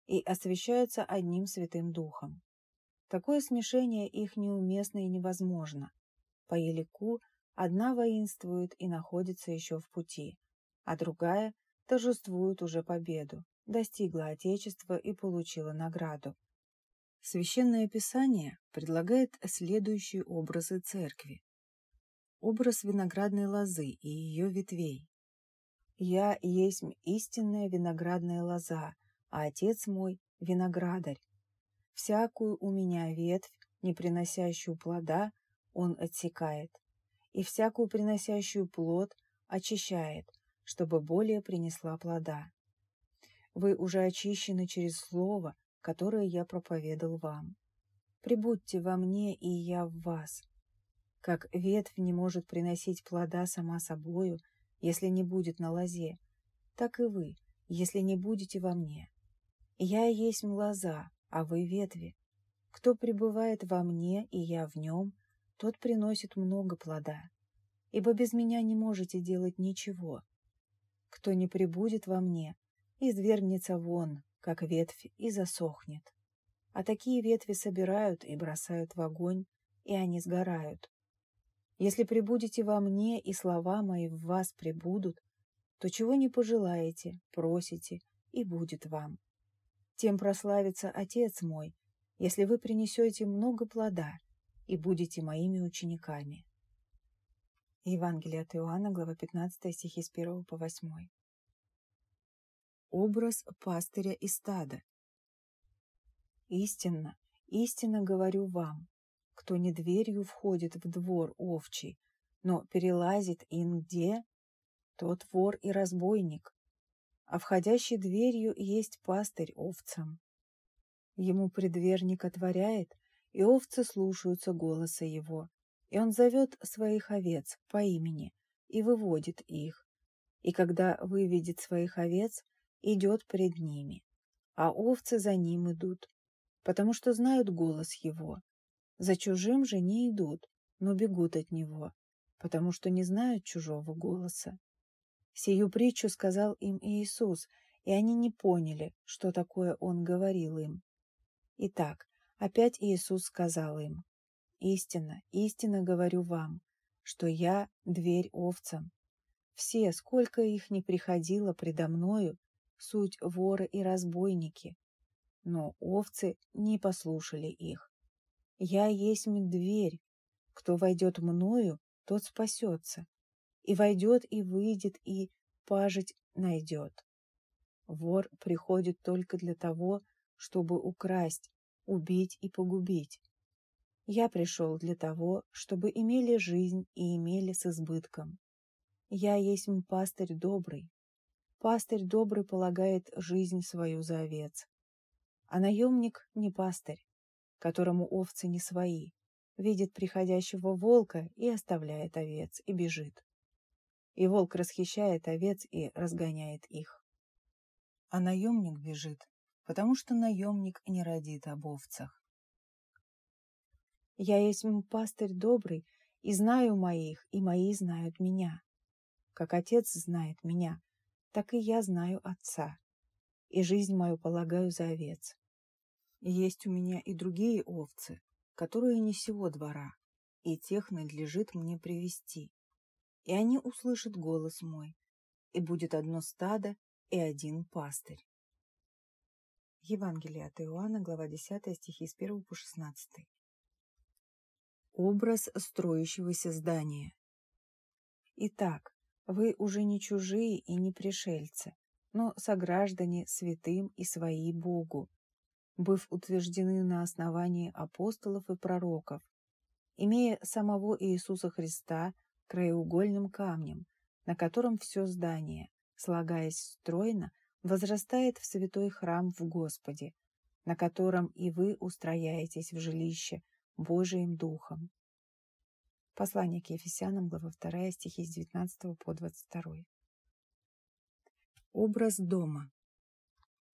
и освящаются одним Святым Духом. Такое смешение их неуместно и невозможно. По елику одна воинствует и находится еще в пути, а другая торжествует уже победу, достигла Отечества и получила награду. Священное Писание предлагает следующие образы церкви. Образ виноградной лозы и ее ветвей. «Я есть истинная виноградная лоза, а Отец мой – виноградарь. Всякую у меня ветвь, не приносящую плода, Он отсекает, и всякую приносящую плод очищает, чтобы более принесла плода. Вы уже очищены через Слово, которое я проповедал вам. Прибудьте во мне, и я в вас. Как ветвь не может приносить плода сама собою, если не будет на лозе, так и вы, если не будете во мне. Я есть лоза, а вы ветви. Кто пребывает во мне, и я в нем, тот приносит много плода, ибо без меня не можете делать ничего. Кто не пребудет во мне, извергнется вон, как ветвь, и засохнет. А такие ветви собирают и бросают в огонь, и они сгорают. Если прибудете во мне, и слова мои в вас прибудут, то чего не пожелаете, просите, и будет вам. Тем прославится Отец мой, если вы принесете много плода и будете моими учениками. Евангелие от Иоанна, глава 15, стихи с 1 по 8 образ пастыря и стада. Истинно, истинно говорю вам, кто не дверью входит в двор овчий, но перелазит ингде, тот вор и разбойник, а входящий дверью есть пастырь овцам. Ему предверник отворяет, и овцы слушаются голоса его, и он зовет своих овец по имени и выводит их. И когда выведет своих овец, идет пред ними, а овцы за ним идут, потому что знают голос его. За чужим же не идут, но бегут от него, потому что не знают чужого голоса. Сию притчу сказал им Иисус, и они не поняли, что такое Он говорил им. Итак, опять Иисус сказал им, «Истинно, истинно говорю вам, что я — дверь овцам. Все, сколько их не приходило предо мною, суть воры и разбойники, но овцы не послушали их. Я есть дверь, кто войдет мною, тот спасется, и войдет и выйдет, и пажить найдет. Вор приходит только для того, чтобы украсть, убить и погубить. Я пришел для того, чтобы имели жизнь и имели с избытком. Я есть пастырь добрый. Пастырь добрый полагает жизнь свою за овец. А наемник не пастырь, которому овцы не свои, видит приходящего волка и оставляет овец, и бежит. И волк расхищает овец и разгоняет их. А наемник бежит, потому что наемник не родит об овцах. Я есть пастырь добрый, и знаю моих, и мои знают меня. Как отец знает меня, так и я знаю отца, и жизнь мою полагаю за овец. Есть у меня и другие овцы, которые не сего двора, и тех надлежит мне привести. И они услышат голос мой, и будет одно стадо и один пастырь. Евангелие от Иоанна, глава 10, стихи с 1 по 16. Образ строящегося здания. Итак, вы уже не чужие и не пришельцы, но сограждане святым и свои Богу, быв утверждены на основании апостолов и пророков, имея самого Иисуса Христа краеугольным камнем, на котором все здание, слагаясь стройно, возрастает в святой храм в Господе, на котором и вы устрояетесь в жилище Божиим Духом. Послание к Ефесянам, глава 2, стихи с 19 по 22. Образ дома.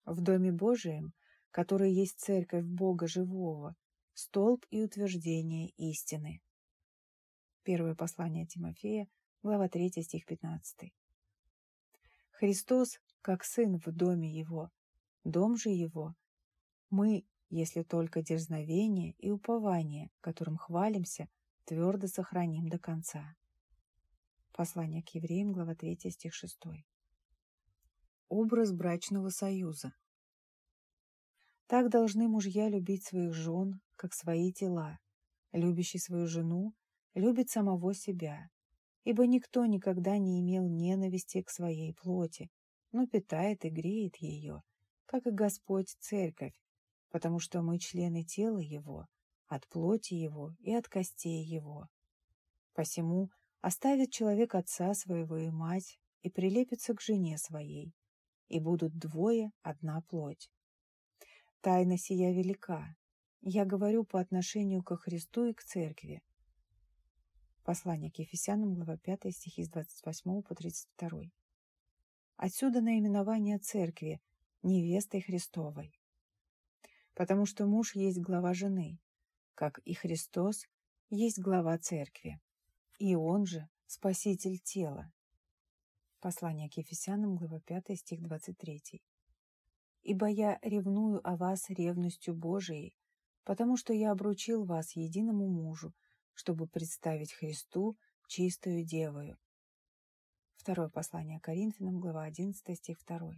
В Доме Божием который есть церковь Бога живого, столб и утверждение истины. Первое послание Тимофея, глава 3, стих 15. Христос, как Сын в доме Его, дом же Его, мы, если только дерзновение и упование, которым хвалимся, твердо сохраним до конца. Послание к евреям, глава 3, стих 6. Образ брачного союза. Так должны мужья любить своих жен, как свои тела. Любящий свою жену любит самого себя, ибо никто никогда не имел ненависти к своей плоти, но питает и греет ее, как и Господь Церковь, потому что мы члены тела Его, от плоти Его и от костей Его. Посему оставит человек отца своего и мать и прилепится к жене своей, и будут двое одна плоть. Тайна сия велика. Я говорю по отношению ко Христу и к Церкви. Послание к Ефесянам, глава 5, стихи с 28 по 32. Отсюда наименование Церкви невестой Христовой. Потому что муж есть глава жены, как и Христос есть глава Церкви, и Он же Спаситель тела. Послание к Ефесянам, глава 5, стих 23 ибо я ревную о вас ревностью Божией, потому что я обручил вас единому мужу, чтобы представить Христу чистую девою. Второе послание Коринфянам, глава 11, стих 2.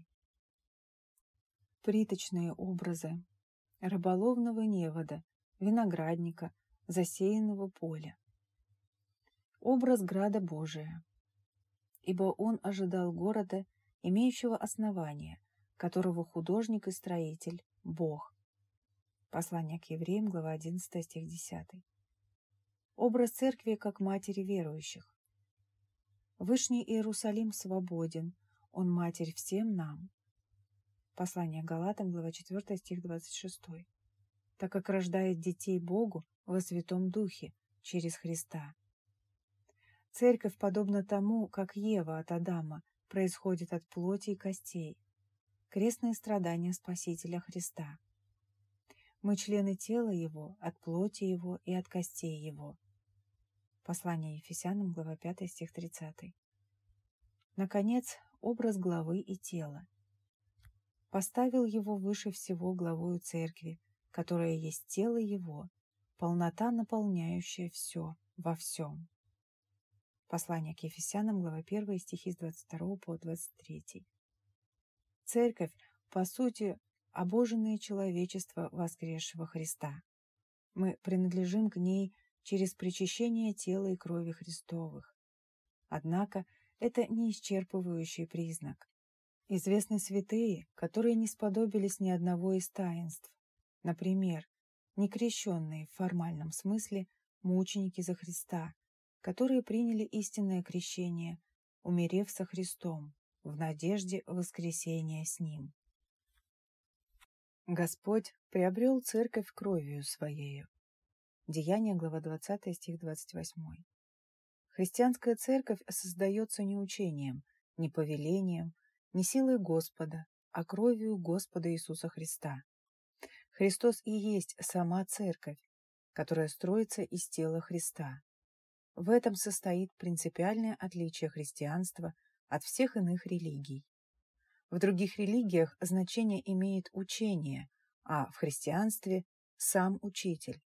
Приточные образы рыболовного невода, виноградника, засеянного поля. Образ града Божия. Ибо он ожидал города, имеющего основание, которого художник и строитель – Бог. Послание к евреям, глава 11, стих 10. Образ церкви как матери верующих. Вышний Иерусалим свободен, он матерь всем нам. Послание Галатам, глава 4, стих 26. Так как рождает детей Богу во Святом Духе через Христа. Церковь подобна тому, как Ева от Адама происходит от плоти и костей, крестные страдания Спасителя Христа. Мы члены тела Его, от плоти Его и от костей Его. Послание Ефесянам, глава 5, стих 30. Наконец, образ главы и тела. Поставил его выше всего главою церкви, которая есть тело его, полнота, наполняющая все во всем. Послание к Ефесянам, глава 1, стихи с 22 по 23. Церковь, по сути, обоженное человечество воскресшего Христа. Мы принадлежим к ней через причащение тела и крови Христовых. Однако это не исчерпывающий признак. Известны святые, которые не сподобились ни одного из таинств. Например, некрещенные в формальном смысле мученики за Христа, которые приняли истинное крещение, умерев со Христом, в надежде воскресения с Ним. Господь приобрел церковь кровью Своею. Деяние, глава 20, стих 28. Христианская церковь создается не учением, не повелением, не силой Господа, а кровью Господа Иисуса Христа. Христос и есть сама церковь, которая строится из тела Христа. В этом состоит принципиальное отличие христианства от всех иных религий. В других религиях значение имеет учение, а в христианстве – сам учитель.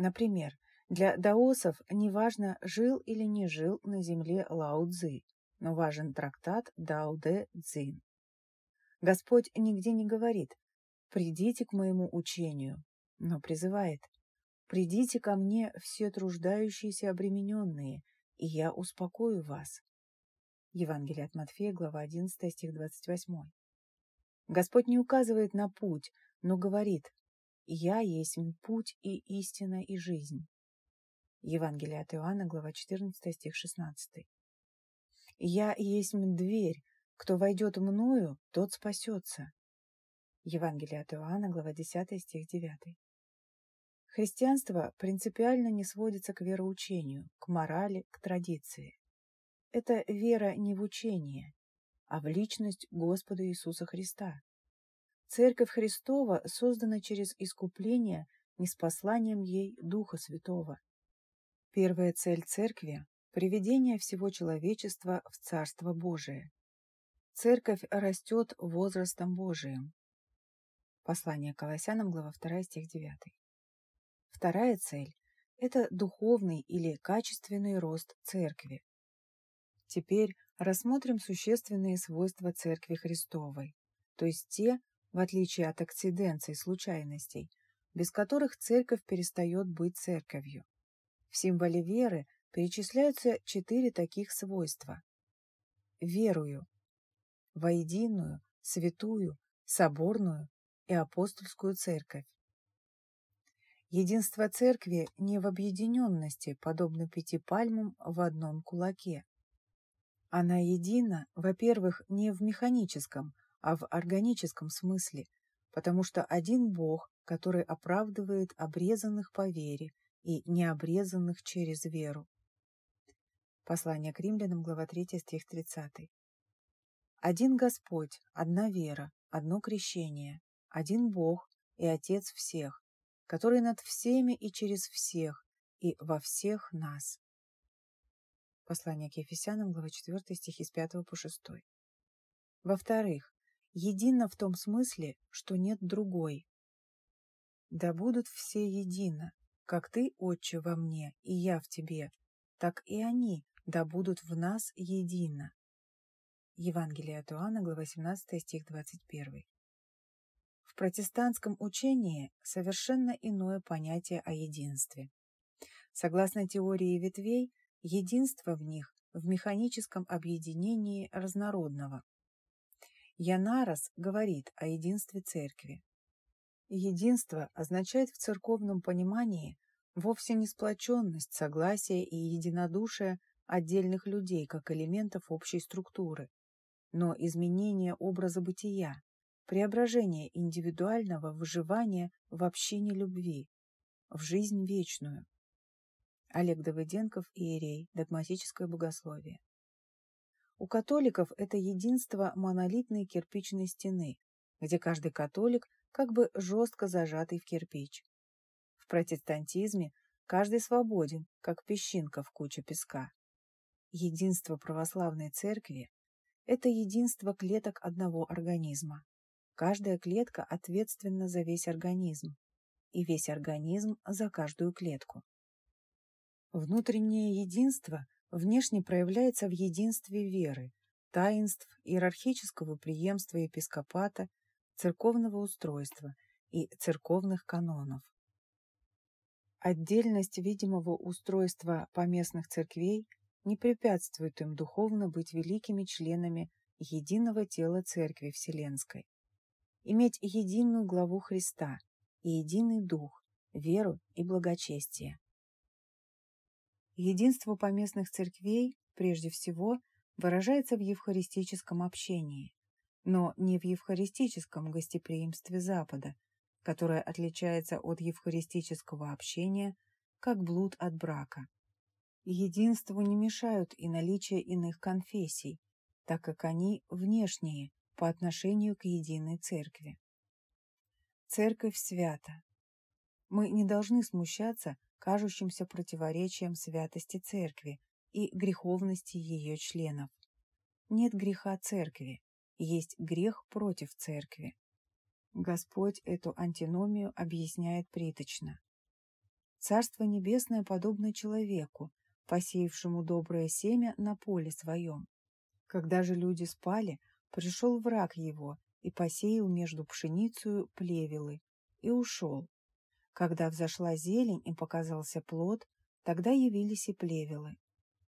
Например, для даосов неважно, жил или не жил на земле Лао Цзы, но важен трактат Дао Дэ Цзин. Господь нигде не говорит «придите к моему учению», но призывает «придите ко мне все труждающиеся обремененные, и я успокою вас». Евангелие от Матфея, глава 11, стих 28. Господь не указывает на путь, но говорит «Я есть путь и истина и жизнь». Евангелие от Иоанна, глава 14, стих 16. «Я есть дверь, кто войдет мною, тот спасется». Евангелие от Иоанна, глава 10, стих 9. Христианство принципиально не сводится к вероучению, к морали, к традиции. Это вера не в учение, а в личность Господа Иисуса Христа. Церковь Христова создана через искупление неспосланием ей Духа Святого. Первая цель Церкви – приведение всего человечества в Царство Божие. Церковь растет возрастом Божиим. Послание Колоссянам, глава 2, стих 9. Вторая цель – это духовный или качественный рост Церкви. Теперь рассмотрим существенные свойства Церкви Христовой, то есть те, в отличие от акциденций, случайностей, без которых Церковь перестает быть Церковью. В символе веры перечисляются четыре таких свойства. Верую, воединую, святую, соборную и апостольскую церковь. Единство церкви не в объединенности, подобно пяти пальмам в одном кулаке. Она едина, во-первых, не в механическом, а в органическом смысле, потому что один Бог, который оправдывает обрезанных по вере и необрезанных через веру. Послание к римлянам, глава 3, стих 30. Один Господь, одна вера, одно крещение, один Бог и Отец всех, который над всеми и через всех, и во всех нас. Послание к Ефесянам, глава 4, стихи с 5 по 6. Во-вторых, едино в том смысле, что нет другой. Да будут все едино, как ты, Отче, во мне, и я в тебе, так и они да будут в нас едино. Евангелие от Иоанна, глава 17, стих 21. В протестантском учении совершенно иное понятие о единстве. Согласно теории ветвей, единство в них в механическом объединении разнородного. Янарос говорит о единстве церкви. Единство означает в церковном понимании вовсе не сплоченность, согласие и единодушие отдельных людей как элементов общей структуры, но изменение образа бытия, преображение индивидуального выживания в общине любви, в жизнь вечную. Олег Давыденков, Иерей, догматическое богословие. У католиков это единство монолитной кирпичной стены, где каждый католик как бы жестко зажатый в кирпич. В протестантизме каждый свободен, как песчинка в куче песка. Единство православной церкви – это единство клеток одного организма. Каждая клетка ответственна за весь организм, и весь организм за каждую клетку. Внутреннее единство внешне проявляется в единстве веры, таинств, иерархического преемства епископата, церковного устройства и церковных канонов. Отдельность видимого устройства поместных церквей не препятствует им духовно быть великими членами единого тела Церкви Вселенской, иметь единую главу Христа и единый дух, веру и благочестие. Единство поместных церквей, прежде всего, выражается в евхаристическом общении, но не в евхаристическом гостеприимстве Запада, которое отличается от евхаристического общения, как блуд от брака. Единству не мешают и наличие иных конфессий, так как они внешние по отношению к единой церкви. Церковь свята. Мы не должны смущаться кажущимся противоречием святости Церкви и греховности ее членов. Нет греха Церкви, есть грех против Церкви. Господь эту антиномию объясняет приточно. Царство Небесное подобно человеку, посеявшему доброе семя на поле своем. Когда же люди спали, пришел враг его и посеял между пшеницею плевелы и ушел. Когда взошла зелень и показался плод, тогда явились и плевелы.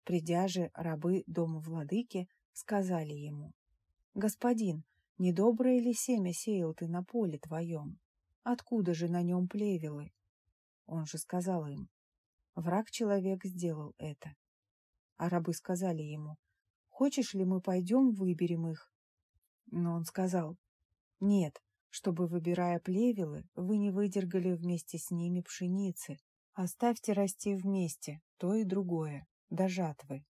Придя же рабы дома владыки, сказали ему, «Господин, недоброе ли семя сеял ты на поле твоем? Откуда же на нем плевелы?» Он же сказал им, «Враг человек сделал это». А рабы сказали ему, «Хочешь ли мы пойдем выберем их?» Но он сказал, «Нет, чтобы, выбирая плевелы, вы не выдергали вместе с ними пшеницы. Оставьте расти вместе, то и другое, до жатвы.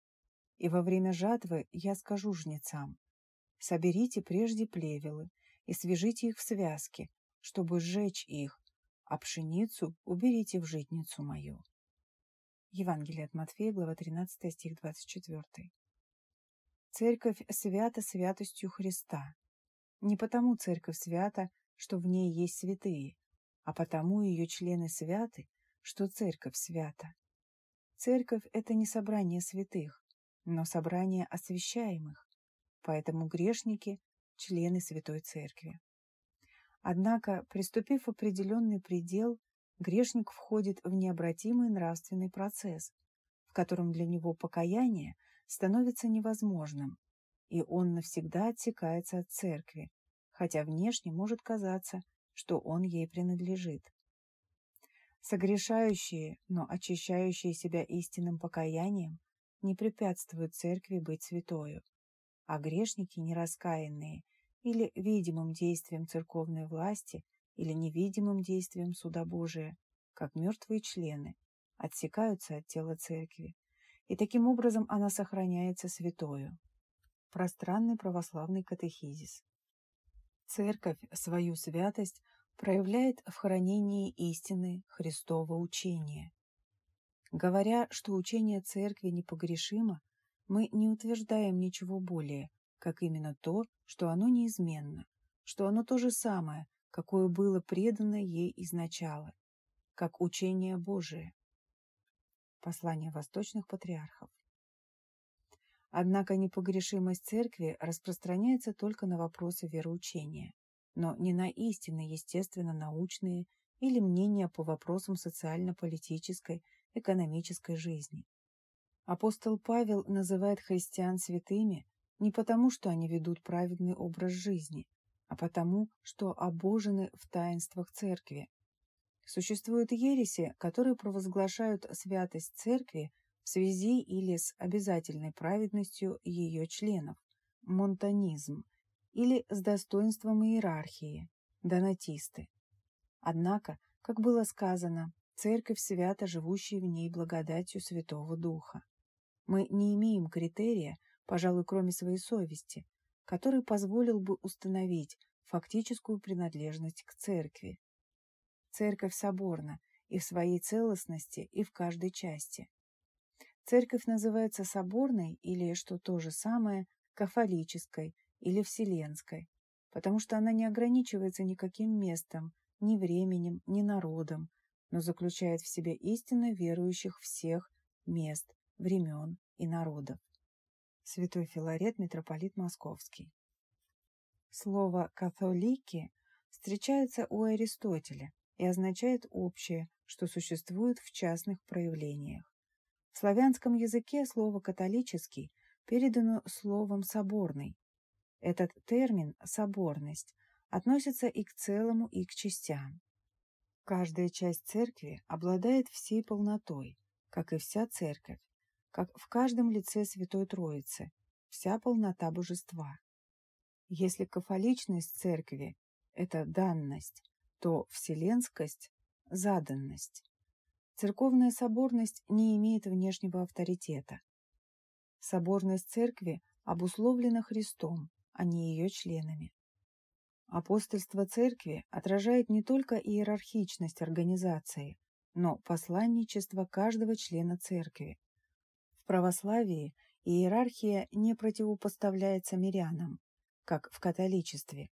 И во время жатвы я скажу жнецам, соберите прежде плевелы и свяжите их в связки, чтобы сжечь их, а пшеницу уберите в житницу мою. Евангелие от Матфея, глава 13, стих 24. Церковь свята святостью Христа, не потому церковь свята, что в ней есть святые, а потому ее члены святы, что церковь свята. Церковь – это не собрание святых, но собрание освящаемых, поэтому грешники – члены Святой Церкви. Однако, приступив определенный предел, грешник входит в необратимый нравственный процесс, в котором для него покаяние становится невозможным, и он навсегда отсекается от церкви, хотя внешне может казаться, что он ей принадлежит. Согрешающие, но очищающие себя истинным покаянием, не препятствуют церкви быть святою, а грешники нераскаянные или видимым действием церковной власти или невидимым действием суда Божия, как мертвые члены, отсекаются от тела церкви, и таким образом она сохраняется святою. Пространный православный катехизис. Церковь свою святость проявляет в хранении истины Христова учения. Говоря, что учение Церкви непогрешимо, мы не утверждаем ничего более, как именно то, что оно неизменно, что оно то же самое, какое было предано ей изначало, как учение Божие. Послание восточных патриархов. Однако непогрешимость церкви распространяется только на вопросы вероучения, но не на истины естественно-научные или мнения по вопросам социально-политической, экономической жизни. Апостол Павел называет христиан святыми не потому, что они ведут праведный образ жизни, а потому, что обожены в таинствах церкви. Существуют ереси, которые провозглашают святость церкви в связи или с обязательной праведностью ее членов, монтанизм, или с достоинством иерархии, донатисты. Однако, как было сказано, церковь свята, живущая в ней благодатью Святого Духа. Мы не имеем критерия, пожалуй, кроме своей совести, который позволил бы установить фактическую принадлежность к церкви. Церковь соборна и в своей целостности, и в каждой части. Церковь называется соборной или, что то же самое, кафолической или вселенской, потому что она не ограничивается никаким местом, ни временем, ни народом, но заключает в себе истинно верующих всех мест, времен и народов. Святой Филарет, митрополит Московский. Слово «католики» встречается у Аристотеля и означает общее, что существует в частных проявлениях. Славянском языке слово «католический» передано словом «соборный». Этот термин «соборность» относится и к целому, и к частям. Каждая часть церкви обладает всей полнотой, как и вся церковь, как в каждом лице Святой Троицы, вся полнота божества. Если кафоличность церкви – это данность, то вселенскость – заданность. Церковная соборность не имеет внешнего авторитета. Соборность церкви обусловлена Христом, а не ее членами. Апостольство церкви отражает не только иерархичность организации, но посланничество каждого члена церкви. В православии иерархия не противопоставляется мирянам, как в католичестве.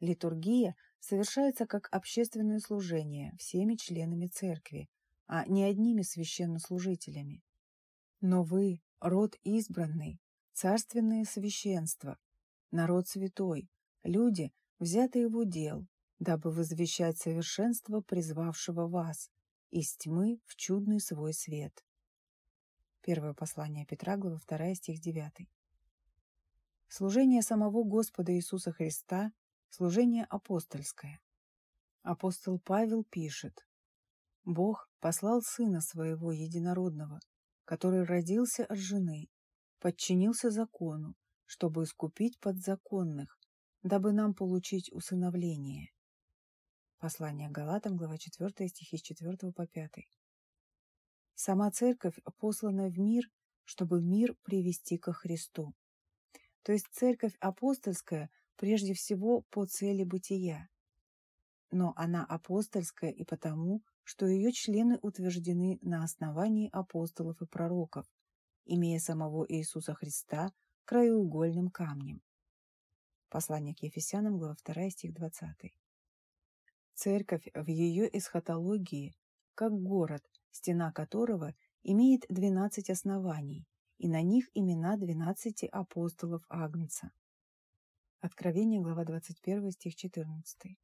Литургия совершается как общественное служение всеми членами церкви, а не одними священнослужителями. Но вы – род избранный, царственное священство, народ святой, люди, взятые в удел, дабы возвещать совершенство призвавшего вас из тьмы в чудный свой свет. Первое послание Петра, глава 2, стих 9. Служение самого Господа Иисуса Христа – служение апостольское. Апостол Павел пишет «Бог послал Сына Своего Единородного, который родился от жены, подчинился закону, чтобы искупить подзаконных, дабы нам получить усыновление». Послание Галатам, глава 4, стихи с 4 по 5. Сама Церковь послана в мир, чтобы мир привести ко Христу. То есть Церковь апостольская прежде всего по цели бытия. Но она апостольская и потому, что ее члены утверждены на основании апостолов и пророков, имея самого Иисуса Христа краеугольным камнем. Послание к Ефесянам, глава 2, стих 20. Церковь в ее эсхатологии, как город, стена которого имеет 12 оснований, и на них имена 12 апостолов Агнца. Откровение, глава 21, стих 14.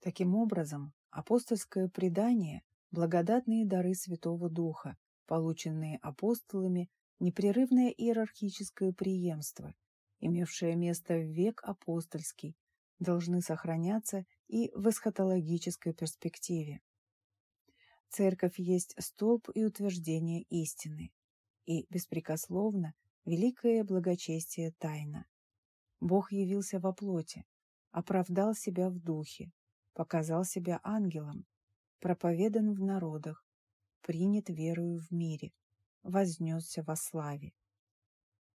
Таким образом, апостольское предание – благодатные дары Святого Духа, полученные апостолами, непрерывное иерархическое преемство, имевшее место в век апостольский, должны сохраняться и в эсхатологической перспективе. Церковь есть столб и утверждение истины, и беспрекословно великое благочестие тайна. Бог явился во плоти, оправдал себя в духе, показал себя ангелом, проповедан в народах, принят верою в мире, вознесся во славе.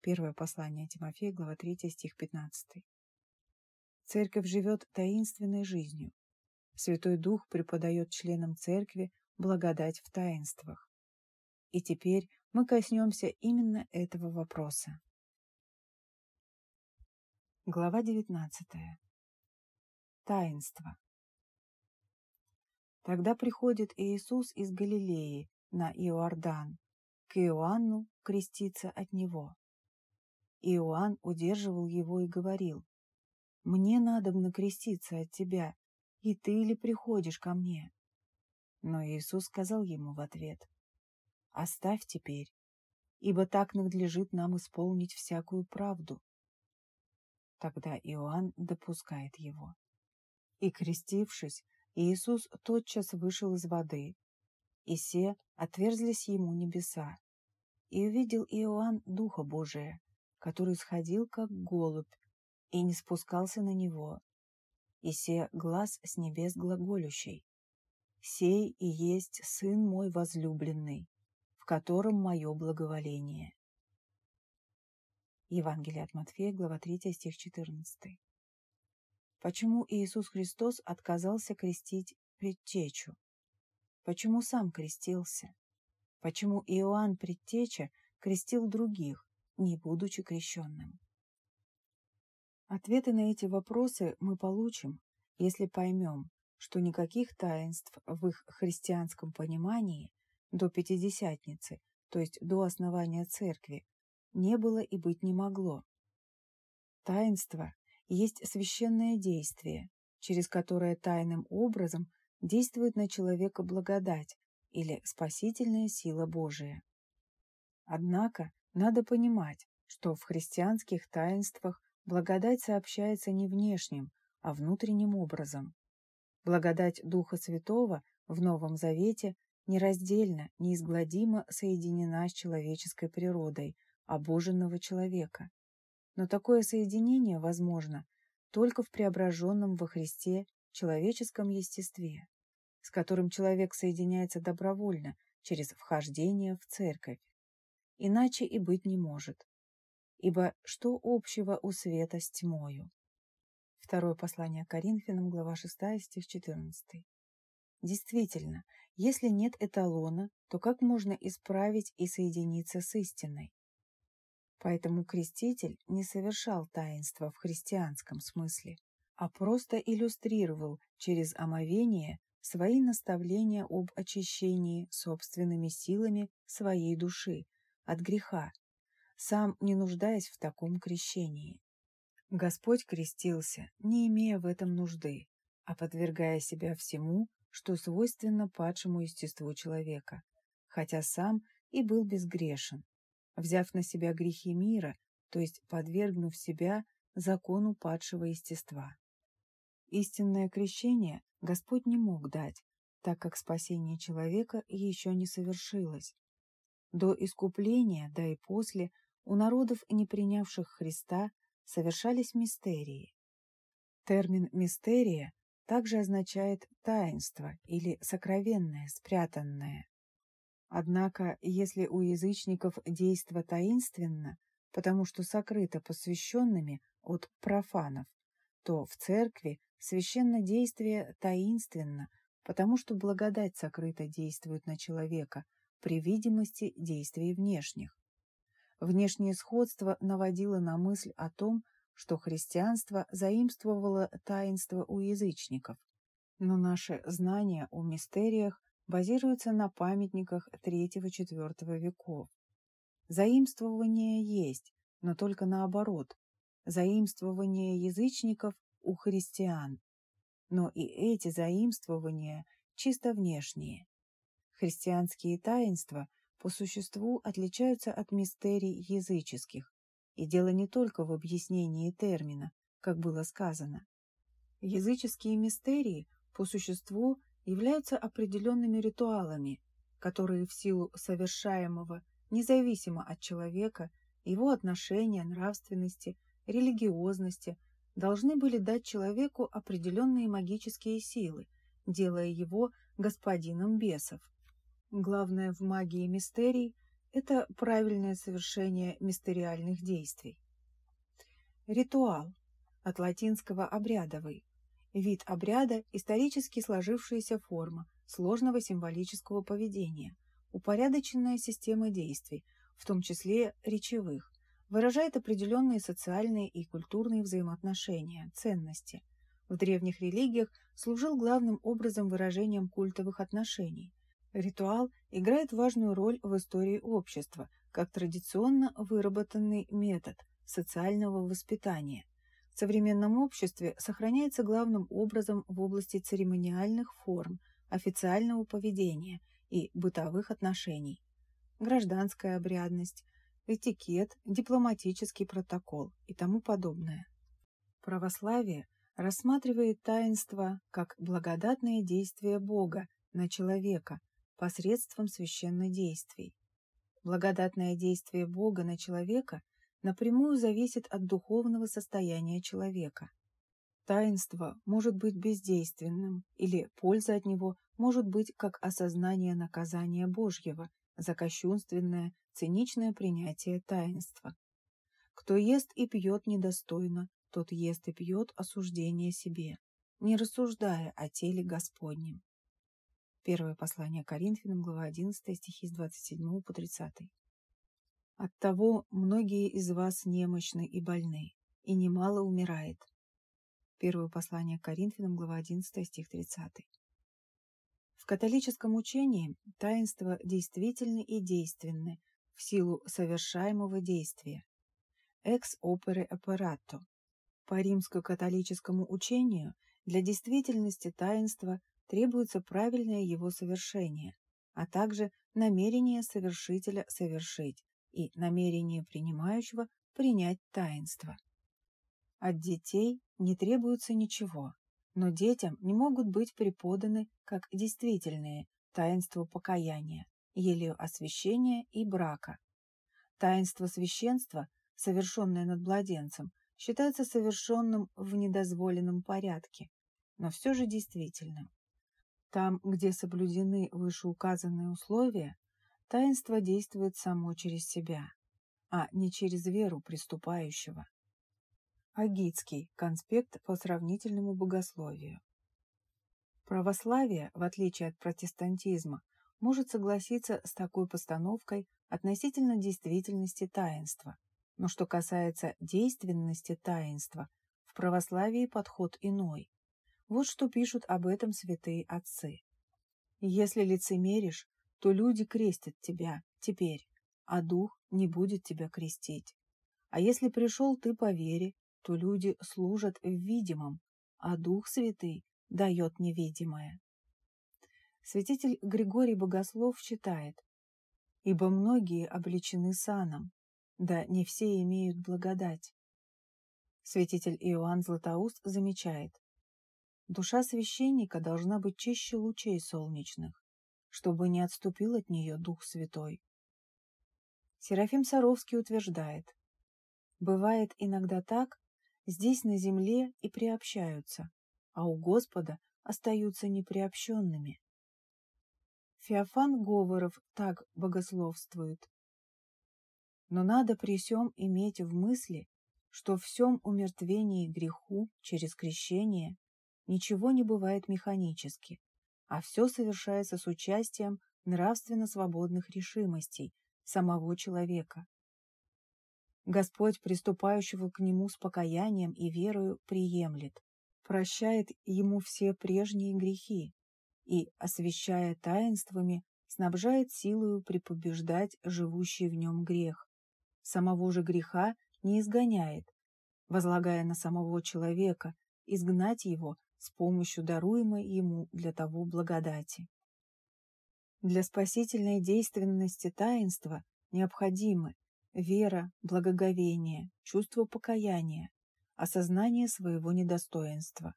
Первое послание Тимофея, глава 3, стих 15. Церковь живет таинственной жизнью. Святой Дух преподает членам Церкви благодать в таинствах. И теперь мы коснемся именно этого вопроса. Глава 19. Таинство. Тогда приходит Иисус из Галилеи на Иордан, к Иоанну креститься от него. Иоанн удерживал его и говорил, мне надо креститься от тебя, и ты ли приходишь ко мне? Но Иисус сказал ему в ответ, «Оставь теперь, ибо так надлежит нам исполнить всякую правду». Тогда Иоанн допускает его. И, крестившись, Иисус тотчас вышел из воды, и се отверзлись ему небеса. И увидел Иоанн Духа Божия, который сходил, как голубь, и не спускался на него. И се глаз с небес глаголющий. «Сей и есть Сын мой возлюбленный, в котором мое благоволение». Евангелие от Матфея, глава 3, стих 14. Почему Иисус Христос отказался крестить предтечу? Почему сам крестился? Почему Иоанн Предтеча крестил других, не будучи крещенным? Ответы на эти вопросы мы получим, если поймем, что никаких таинств в их христианском понимании до Пятидесятницы, то есть до основания церкви, не было и быть не могло. Таинство есть священное действие, через которое тайным образом действует на человека благодать или спасительная сила Божия. Однако надо понимать, что в христианских таинствах благодать сообщается не внешним, а внутренним образом. Благодать Духа Святого в Новом Завете нераздельно, неизгладимо соединена с человеческой природой обоженного человека. Но такое соединение возможно только в преображенном во Христе человеческом естестве, с которым человек соединяется добровольно через вхождение в церковь. Иначе и быть не может. Ибо что общего у света с тьмою? Второе послание Коринфянам, глава 6, стих 14. Действительно, если нет эталона, то как можно исправить и соединиться с истиной? Поэтому креститель не совершал таинства в христианском смысле, а просто иллюстрировал через омовение свои наставления об очищении собственными силами своей души от греха, сам не нуждаясь в таком крещении. Господь крестился, не имея в этом нужды, а подвергая себя всему, что свойственно падшему естеству человека, хотя сам и был безгрешен, взяв на себя грехи мира, то есть подвергнув себя закону падшего естества. Истинное крещение Господь не мог дать, так как спасение человека еще не совершилось. До искупления, да и после, у народов, не принявших Христа, совершались мистерии. Термин «мистерия» также означает «таинство» или «сокровенное», «спрятанное». Однако, если у язычников действо таинственно, потому что сокрыто посвященными от профанов, то в церкви священное действие таинственно, потому что благодать сокрыто действует на человека при видимости действий внешних. Внешнее сходство наводило на мысль о том, что христианство заимствовало таинство у язычников, но наше знание о мистериях базируется на памятниках III-IV веков. Заимствование есть, но только наоборот. Заимствование язычников у христиан. Но и эти заимствования чисто внешние. Христианские таинства по существу отличаются от мистерий языческих, и дело не только в объяснении термина, как было сказано. Языческие мистерии по существу являются определенными ритуалами, которые в силу совершаемого, независимо от человека, его отношения, нравственности, религиозности, должны были дать человеку определенные магические силы, делая его господином бесов. Главное в магии мистерий – это правильное совершение мистериальных действий. Ритуал от латинского «обрядовый» Вид обряда – исторически сложившаяся форма сложного символического поведения, упорядоченная система действий, в том числе речевых, выражает определенные социальные и культурные взаимоотношения, ценности. В древних религиях служил главным образом выражением культовых отношений. Ритуал играет важную роль в истории общества, как традиционно выработанный метод социального воспитания – в современном обществе сохраняется главным образом в области церемониальных форм, официального поведения и бытовых отношений. Гражданская обрядность, этикет, дипломатический протокол и тому подобное. Православие рассматривает таинство как благодатное действие Бога на человека посредством священнодействий. Благодатное действие Бога на человека – напрямую зависит от духовного состояния человека. Таинство может быть бездейственным, или польза от него может быть как осознание наказания Божьего за кощунственное, циничное принятие таинства. Кто ест и пьет недостойно, тот ест и пьет осуждение себе, не рассуждая о теле Господнем. Первое послание Коринфянам, глава 11, стихи с 27 по 30. Оттого многие из вас немощны и больны, и немало умирает. Первое послание Коринфянам, глава 11, стих 30. В католическом учении таинства действительны и действенны в силу совершаемого действия. Ex opere operato. По римско-католическому учению для действительности таинства требуется правильное его совершение, а также намерение совершителя совершить и намерение принимающего принять таинство. От детей не требуется ничего, но детям не могут быть преподаны как действительные таинства покаяния, елею освящения и брака. Таинство священства, совершенное над младенцем, считается совершенным в недозволенном порядке, но все же действительным. Там, где соблюдены вышеуказанные условия, таинство действует само через себя, а не через веру приступающего. Агитский. Конспект по сравнительному богословию. Православие, в отличие от протестантизма, может согласиться с такой постановкой относительно действительности таинства, но что касается действенности таинства, в православии подход иной. Вот что пишут об этом святые отцы. «Если лицемеришь, то люди крестят тебя теперь, а дух не будет тебя крестить. А если пришел ты по вере, то люди служат в видимом, а Дух Святый дает невидимое. Святитель Григорий Богослов читает, «Ибо многие обличены саном, да не все имеют благодать». Святитель Иоанн Златоуст замечает, «Душа священника должна быть чище лучей солнечных, чтобы не отступил от нее Дух Святой». Серафим Саровский утверждает, «Бывает иногда так, здесь на земле и приобщаются, а у Господа остаются неприобщенными. Феофан Говоров так богословствует. Но надо при сём иметь в мысли, что в всем умертвении греху через крещение ничего не бывает механически, а все совершается с участием нравственно свободных решимостей самого человека, Господь, приступающего к нему с покаянием и верою, приемлет, прощает ему все прежние грехи и, освящая таинствами, снабжает силою припобеждать живущий в нем грех. Самого же греха не изгоняет, возлагая на самого человека изгнать его с помощью даруемой ему для того благодати. Для спасительной действенности таинства необходимы вера, благоговение, чувство покаяния, осознание своего недостоинства.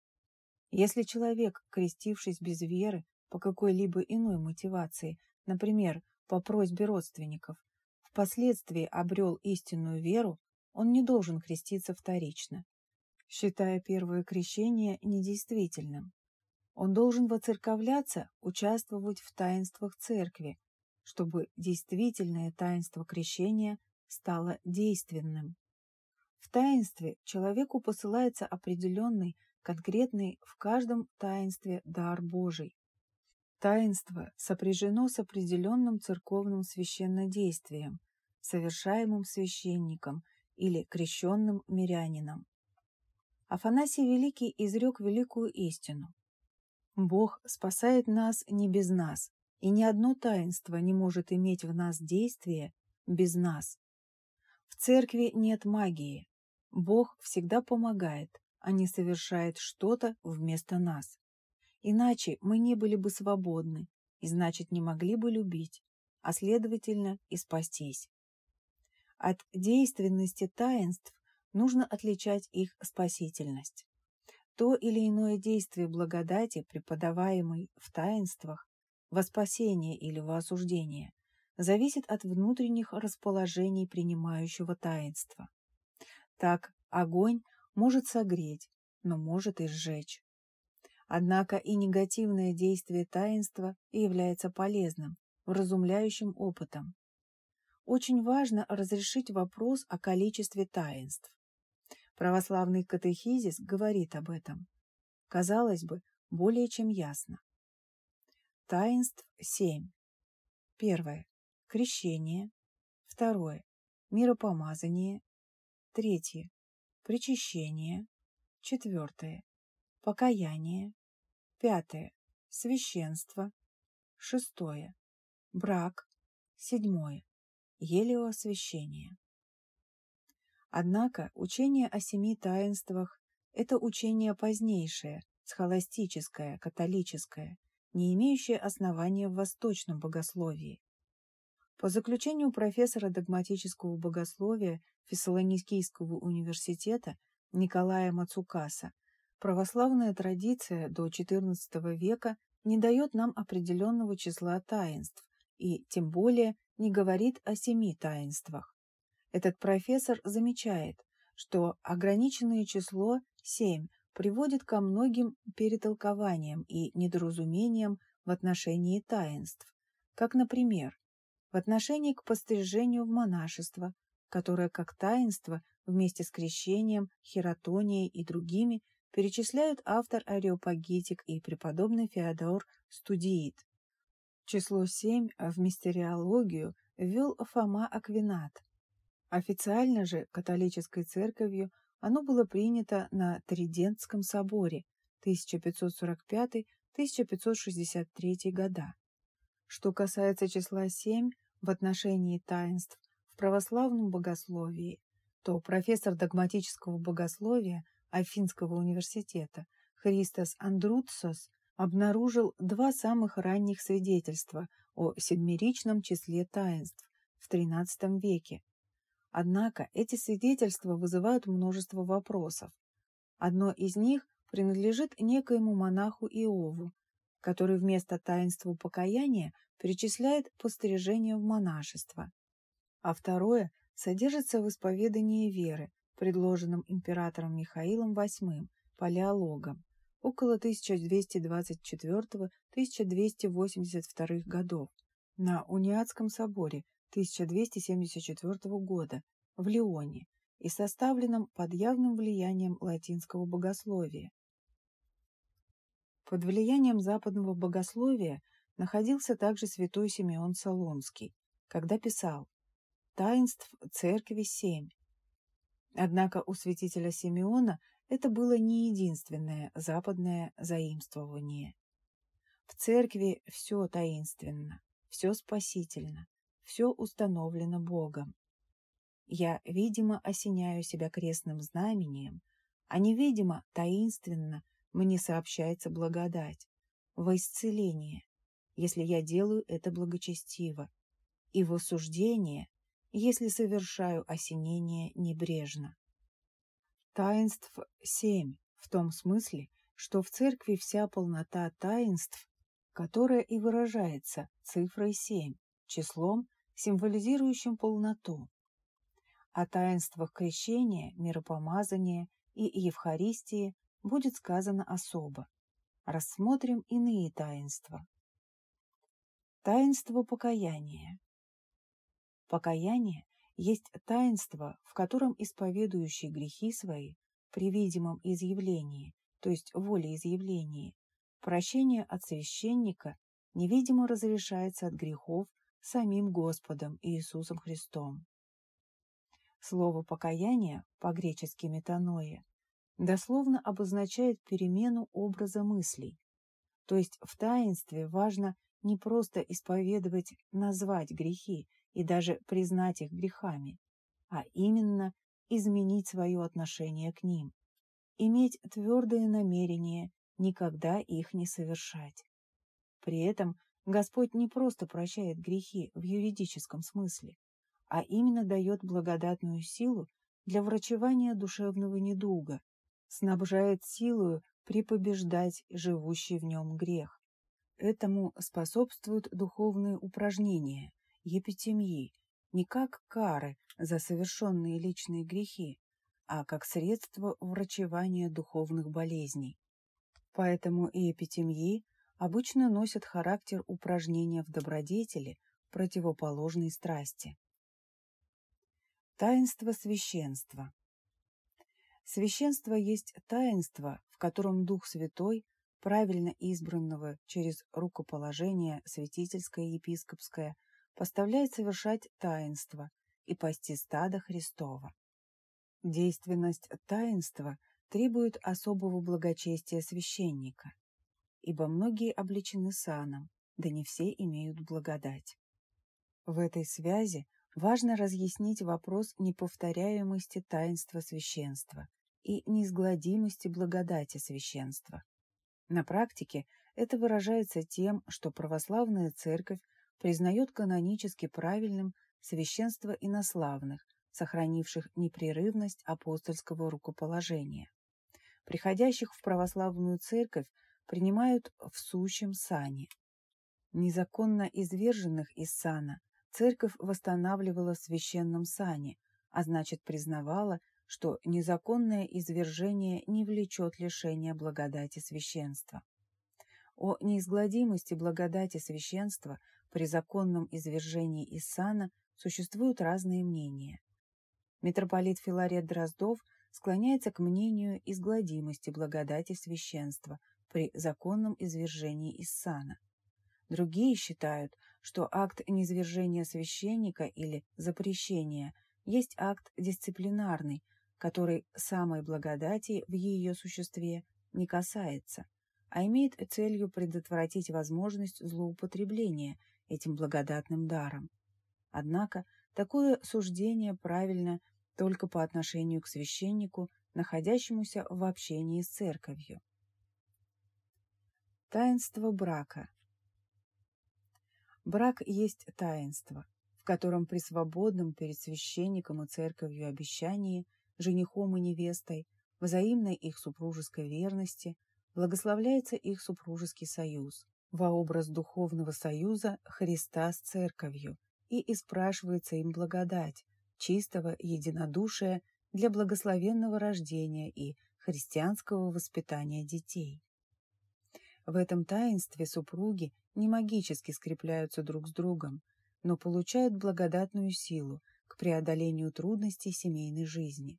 Если человек, крестившись без веры по какой-либо иной мотивации, например, по просьбе родственников, впоследствии обрел истинную веру, он не должен креститься вторично, считая первое крещение недействительным. Он должен воцерковляться, участвовать в таинствах церкви, чтобы действительное таинство крещения стало действенным. В таинстве человеку посылается определенный, конкретный в каждом таинстве дар Божий. Таинство сопряжено с определенным церковным священнодействием, совершаемым священником или крещенным мирянином. Афанасий Великий изрек великую истину. Бог спасает нас не без нас, и ни одно таинство не может иметь в нас действие без нас. В церкви нет магии. Бог всегда помогает, а не совершает что-то вместо нас. Иначе мы не были бы свободны, и значит не могли бы любить, а следовательно и спастись. От действенности таинств нужно отличать их спасительность. То или иное действие благодати, преподаваемой в таинствах, во спасение или во осуждение, зависит от внутренних расположений принимающего таинства. Так огонь может согреть, но может и сжечь. Однако и негативное действие таинства является полезным, вразумляющим опытом. очень важно разрешить вопрос о количестве таинств. Православный катехизис говорит об этом. Казалось бы, более чем ясно. Таинств семь. Первое. Крещение. Второе. Миропомазание. Третье. Причащение. Четвертое. Покаяние. Пятое. Священство. Шестое. Брак. Седьмое. Елеоосвящение. Однако учение о семи таинствах – это учение позднейшее, схоластическое, католическое, не имеющее основания в восточном богословии. По заключению профессора догматического богословия Фессалоникийского университета Николая Мацукаса, православная традиция до XIV века не дает нам определенного числа таинств и, тем более, не говорит о семи таинствах. Этот профессор замечает, что ограниченное число семь приводит ко многим перетолкованиям и недоразумениям в отношении таинств, как, например, в отношении к пострижению в монашество, которое как таинство вместе с крещением, хератонией и другими перечисляют автор Ареопагитик и преподобный Феодор Студиит. Число семь в мистериологию ввел Фома Аквинат. Официально же католической церковью оно было принято на Тридентском соборе 1545-1563 года. Что касается числа семь в отношении таинств в православном богословии, то профессор догматического богословия Афинского университета Христос Андрутсос обнаружил два самых ранних свидетельства о седмеричном числе таинств в XIII веке. Однако эти свидетельства вызывают множество вопросов. Одно из них принадлежит некоему монаху Иову, который вместо таинства покаяния перечисляет пострижение в монашество. А второе содержится в исповедании веры, предложенном императором Михаилом VIII, палеологом, около 1224-1282 годов на Униатском соборе 1274 года в Лионе и составленном под явным влиянием латинского богословия. Под влиянием западного богословия находился также святой Симеон Солонский, когда писал «Таинств церкви семь». Однако у святителя Симеона это было не единственное западное заимствование. В церкви все таинственно, все спасительно, все установлено Богом. Я, видимо, осеняю себя крестным знамением, а невидимо, таинственно мне сообщается благодать, во исцеление, если я делаю это благочестиво, и в осуждение, если совершаю осенение небрежно. Таинств семь, в том смысле, что в церкви вся полнота таинств, которая и выражается цифрой семь, числом, символизирующим полноту. О таинствах крещения, миропомазания и Евхаристии будет сказано особо. Рассмотрим иные таинства. Таинство покаяния. Покаяние есть таинство, в котором исповедующий грехи свои при видимом изъявлении, то есть волеизъявлении, прощение от священника невидимо разрешается от грехов самим Господом Иисусом Христом. Слово «покаяние» по-гречески «метаноя» дословно обозначает перемену образа мыслей. То есть в таинстве важно не просто исповедовать, назвать грехи и даже признать их грехами, а именно изменить свое отношение к ним, иметь твердое намерение никогда их не совершать. При этом Господь не просто прощает грехи в юридическом смысле, а именно дает благодатную силу для врачевания душевного недуга, снабжает силою припобеждать живущий в нем грех. Этому способствуют духовные упражнения, епитемьи, не как кары за совершенные личные грехи, а как средство врачевания духовных болезней. Поэтому и епитемьи обычно носят характер упражнения в добродетели, противоположной страсти. Таинство священства Священство есть таинство, в котором Дух Святой, правильно избранного через рукоположение святительское и епископское, поставляет совершать таинство и пасти стада Христова. Действенность таинства требует особого благочестия священника, ибо многие обличены саном, да не все имеют благодать. В этой связи важно разъяснить вопрос неповторяемости таинства священства и неизгладимости благодати священства. На практике это выражается тем, что православная церковь признает канонически правильным священство инославных, сохранивших непрерывность апостольского рукоположения. Приходящих в православную церковь принимают в сущем сане. Незаконно изверженных из сана церковь восстанавливала в священном сане, а значит признавала, что незаконное извержение не влечет лишения благодати священства. О неизгладимости благодати священства при законном извержении из сана существуют разные мнения. Митрополит Филарет Дроздов склоняется к мнению изгладимости благодати священства при законном извержении из сана. Другие считают, что акт низвержения священника или запрещения есть акт дисциплинарный, который самой благодати в ее существе не касается, а имеет целью предотвратить возможность злоупотребления этим благодатным даром. Однако такое суждение правильно только по отношению к священнику, находящемуся в общении с церковью. Таинство брака Брак есть таинство, в котором при свободном перед священником и церковью обещании, женихом и невестой, взаимной их супружеской верности, благословляется их супружеский союз во образ духовного союза Христа с церковью и испрашивается им благодать, чистого единодушия для благословенного рождения и христианского воспитания детей. В этом таинстве супруги не магически скрепляются друг с другом, но получают благодатную силу к преодолению трудностей семейной жизни.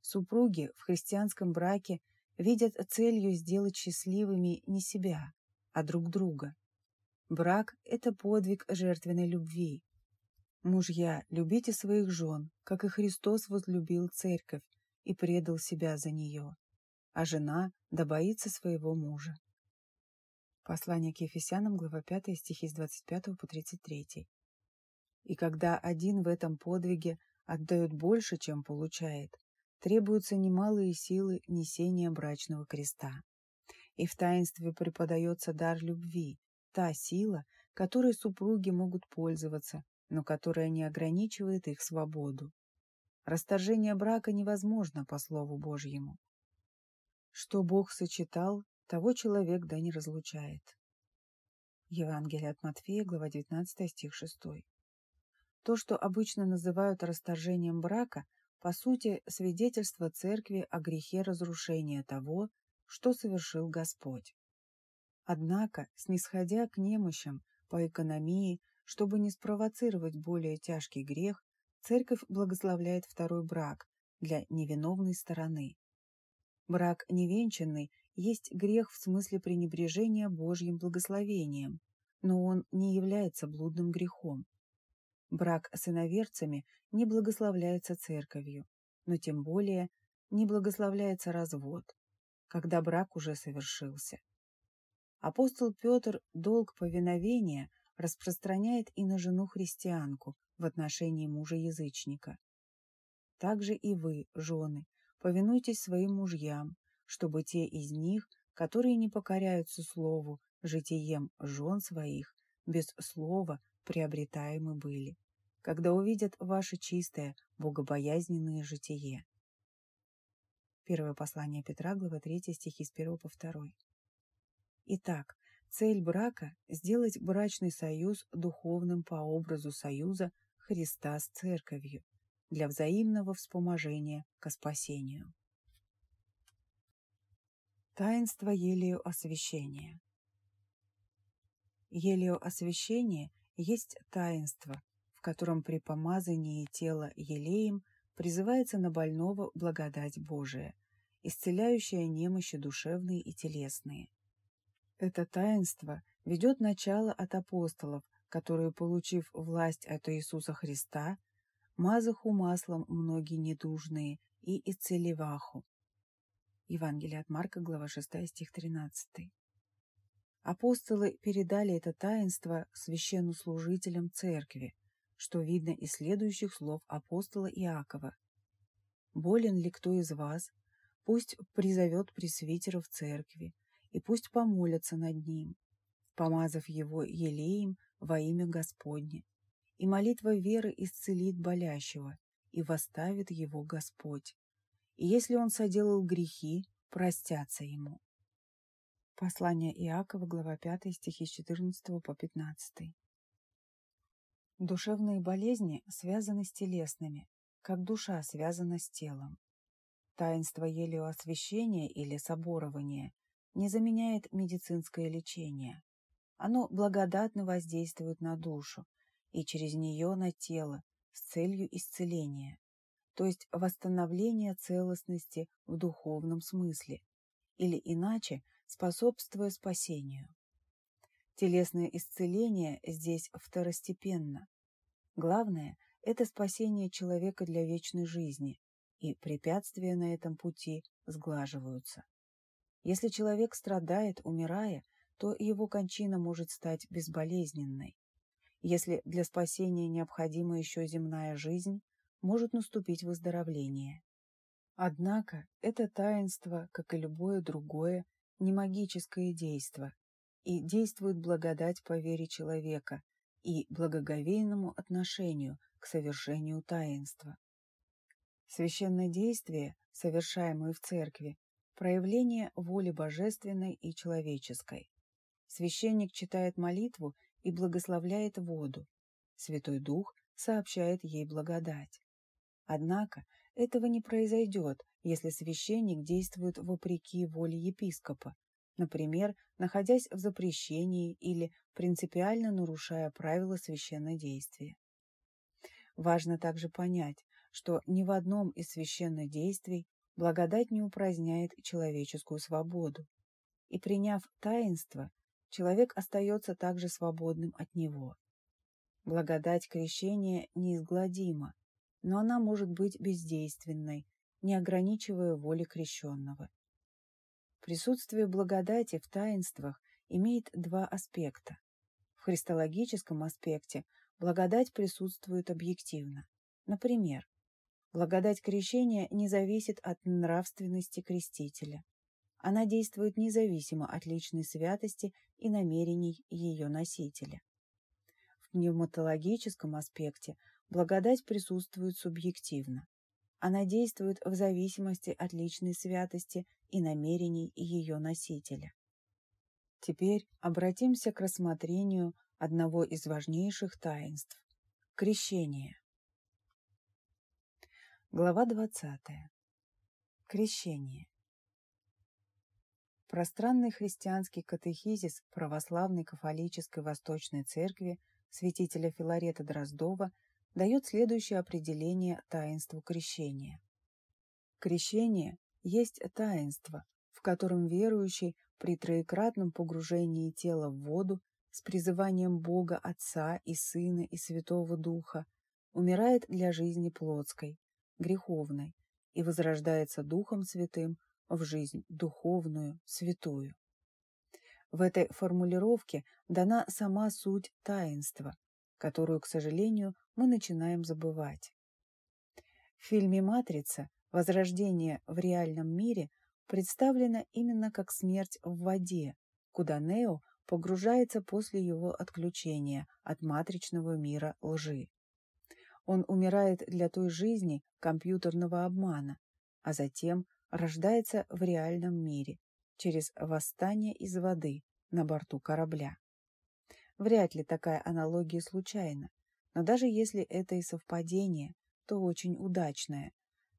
Супруги в христианском браке видят целью сделать счастливыми не себя, а друг друга. Брак – это подвиг жертвенной любви. Мужья, любите своих жен, как и Христос возлюбил церковь и предал себя за нее, а жена да боится своего мужа. Послание к Ефесянам, глава 5, стихи с 25 по 33. И когда один в этом подвиге отдает больше, чем получает, требуются немалые силы несения брачного креста. И в таинстве преподается дар любви, та сила, которой супруги могут пользоваться, но которая не ограничивает их свободу. Расторжение брака невозможно по Слову Божьему. Что Бог сочетал, того человек да не разлучает. Евангелие от Матфея, глава 19, стих 6. То, что обычно называют расторжением брака, по сути, свидетельство церкви о грехе разрушения того, что совершил Господь. Однако, снисходя к немощам по экономии, чтобы не спровоцировать более тяжкий грех, церковь благословляет второй брак для невиновной стороны. Брак невенчанный есть грех в смысле пренебрежения Божьим благословением, но он не является блудным грехом. Брак с иноверцами не благословляется церковью, но тем более не благословляется развод, когда брак уже совершился. Апостол Петр долг повиновения распространяет и на жену-христианку в отношении мужа-язычника. Также и вы, жены, повинуйтесь своим мужьям, чтобы те из них, которые не покоряются слову, житием жен своих, без слова приобретаемы были, когда увидят ваше чистое, богобоязненное житие. Первое послание Петра, глава 3, стихи с 1 по 2. Итак, цель брака – сделать брачный союз духовным по образу союза Христа с Церковью для взаимного вспоможения ко спасению. Таинство елею освящения. Елею освящение есть таинство, в котором при помазании тела елеем призывается на больного благодать Божия, исцеляющая немощи душевные и телесные. Это таинство ведет начало от апостолов, которые, получив власть от Иисуса Христа, мазаху маслом многие недужные и исцеливаху. Евангелие от Марка, глава 6, стих 13. Апостолы передали это таинство священнослужителям церкви, что видно из следующих слов апостола Иакова. «Болен ли кто из вас, пусть призовет пресвитера в церкви, и пусть помолятся над ним, помазав его елеем во имя Господне. И молитва веры исцелит болящего, и восставит его Господь. И если он соделал грехи, простятся ему. Послание Иакова, глава 5, стихи с 14 по 15. Душевные болезни связаны с телесными, как душа связана с телом. Таинство елеоосвящения или соборования не заменяет медицинское лечение. Оно благодатно воздействует на душу и через нее на тело с целью исцеления, то есть восстановления целостности в духовном смысле, или иначе способствуя спасению. Телесное исцеление здесь второстепенно. Главное – это спасение человека для вечной жизни, и препятствия на этом пути сглаживаются. Если человек страдает, умирая, то его кончина может стать безболезненной. Если для спасения необходима еще земная жизнь, может наступить выздоровление. Однако это таинство, как и любое другое, не магическое действо, и действует благодать по вере человека и благоговейному отношению к совершению таинства. Священное действие, совершаемое в церкви, проявление воли божественной и человеческой. Священник читает молитву и благословляет воду. Святой Дух сообщает ей благодать. Однако этого не произойдет, если священник действует вопреки воле епископа, например, находясь в запрещении или принципиально нарушая правила священнодействия. Важно также понять, что ни в одном из священных действий благодать не упраздняет человеческую свободу, и приняв таинство, человек остается также свободным от него. Благодать крещения неизгладима, но она может быть бездейственной, не ограничивая воли крещенного. Присутствие благодати в таинствах имеет два аспекта. В христологическом аспекте благодать присутствует объективно. Например, благодать крещения не зависит от нравственности крестителя. Она действует независимо от личной святости и намерений ее носителя. В пневматологическом аспекте благодать присутствует субъективно. Она действует в зависимости от личной святости и намерений ее носителя. Теперь обратимся к рассмотрению одного из важнейших таинств – крещения. Глава 20. Крещение. Пространный христианский катехизис православной кафолической Восточной Церкви святителя Филарета Дроздова дает следующее определение таинству крещения. Крещение есть таинство, в котором верующий при троекратном погружении тела в воду с призыванием Бога Отца и Сына и Святого Духа умирает для жизни плотской, греховной и возрождается Духом Святым в жизнь духовную, святую. В этой формулировке дана сама суть таинства, которую, к сожалению, мы начинаем забывать. В фильме «Матрица» возрождение в реальном мире представлено именно как смерть в воде, куда Нео погружается после его отключения от матричного мира лжи. Он умирает для той жизни компьютерного обмана, а затем рождается в реальном мире через восстание из воды на борту корабля. Вряд ли такая аналогия случайна, но даже если это и совпадение, то очень удачное,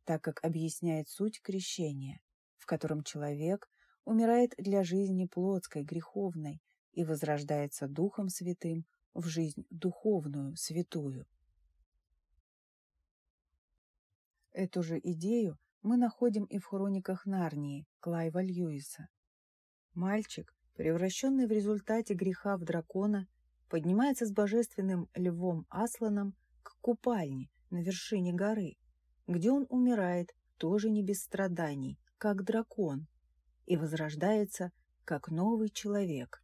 так как объясняет суть крещения, в котором человек умирает для жизни плотской, греховной и возрождается Духом Святым в жизнь духовную, святую. Эту же идею мы находим и в хрониках Нарнии Клайва Льюиса. Мальчик, превращенный в результате греха в дракона, поднимается с божественным львом Асланом к купальне на вершине горы, где он умирает тоже не без страданий, как дракон, и возрождается как новый человек.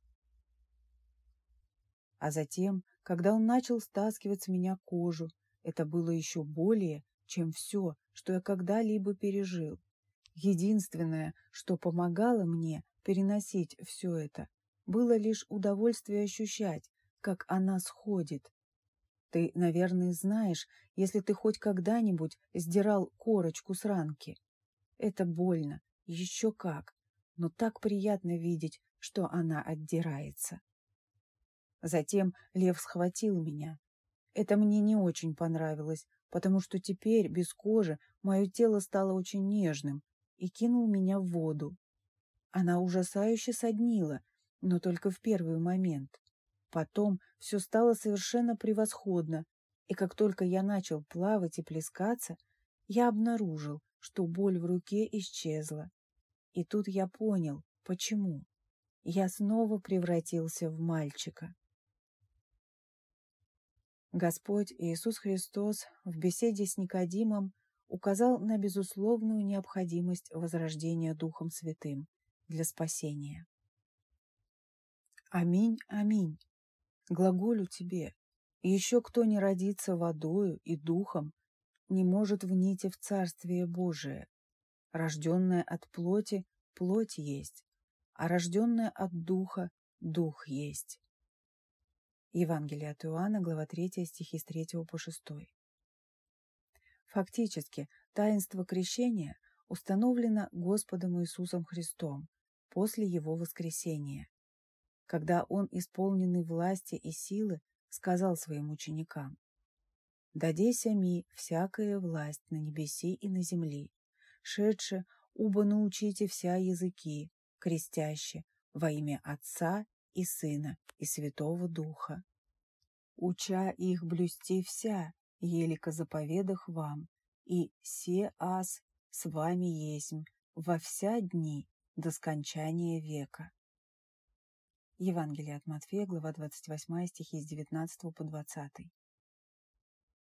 А затем, когда он начал стаскивать с меня кожу, это было еще более, чем все, что я когда-либо пережил. Единственное, что помогало мне переносить все это, было лишь удовольствие ощущать, как она сходит. Ты, наверное, знаешь, если ты хоть когда-нибудь сдирал корочку с ранки. Это больно, еще как, но так приятно видеть, что она отдирается. Затем лев схватил меня. Это мне не очень понравилось, потому что теперь, без кожи, мое тело стало очень нежным и кинул меня в воду. Она ужасающе соднила, но только в первый момент. Потом все стало совершенно превосходно, и как только я начал плавать и плескаться, я обнаружил, что боль в руке исчезла. И тут я понял, почему. Я снова превратился в мальчика. Господь Иисус Христос в беседе с Никодимом указал на безусловную необходимость возрождения Духом Святым для спасения. Аминь, аминь. Глаголю тебе, еще кто не родится водою и духом, не может внить в Царствие Божие. Рожденное от плоти – плоть есть, а рожденное от духа – дух есть. Евангелие от Иоанна, глава 3, стихи с 3 по 6. Фактически, таинство крещения установлено Господом Иисусом Христом после Его воскресения, когда Он, исполненный власти и силы, сказал своим ученикам «Дадеся ми всякая власть на небеси и на земли, шедше, уба научите вся языки, крестяще, во имя Отца и Сына, и Святого Духа. Уча их блюсти вся, елика заповедах вам, и се аз с вами есмь во вся дни до скончания века. Евангелие от Матфея, глава 28, стихи с 19 по 20.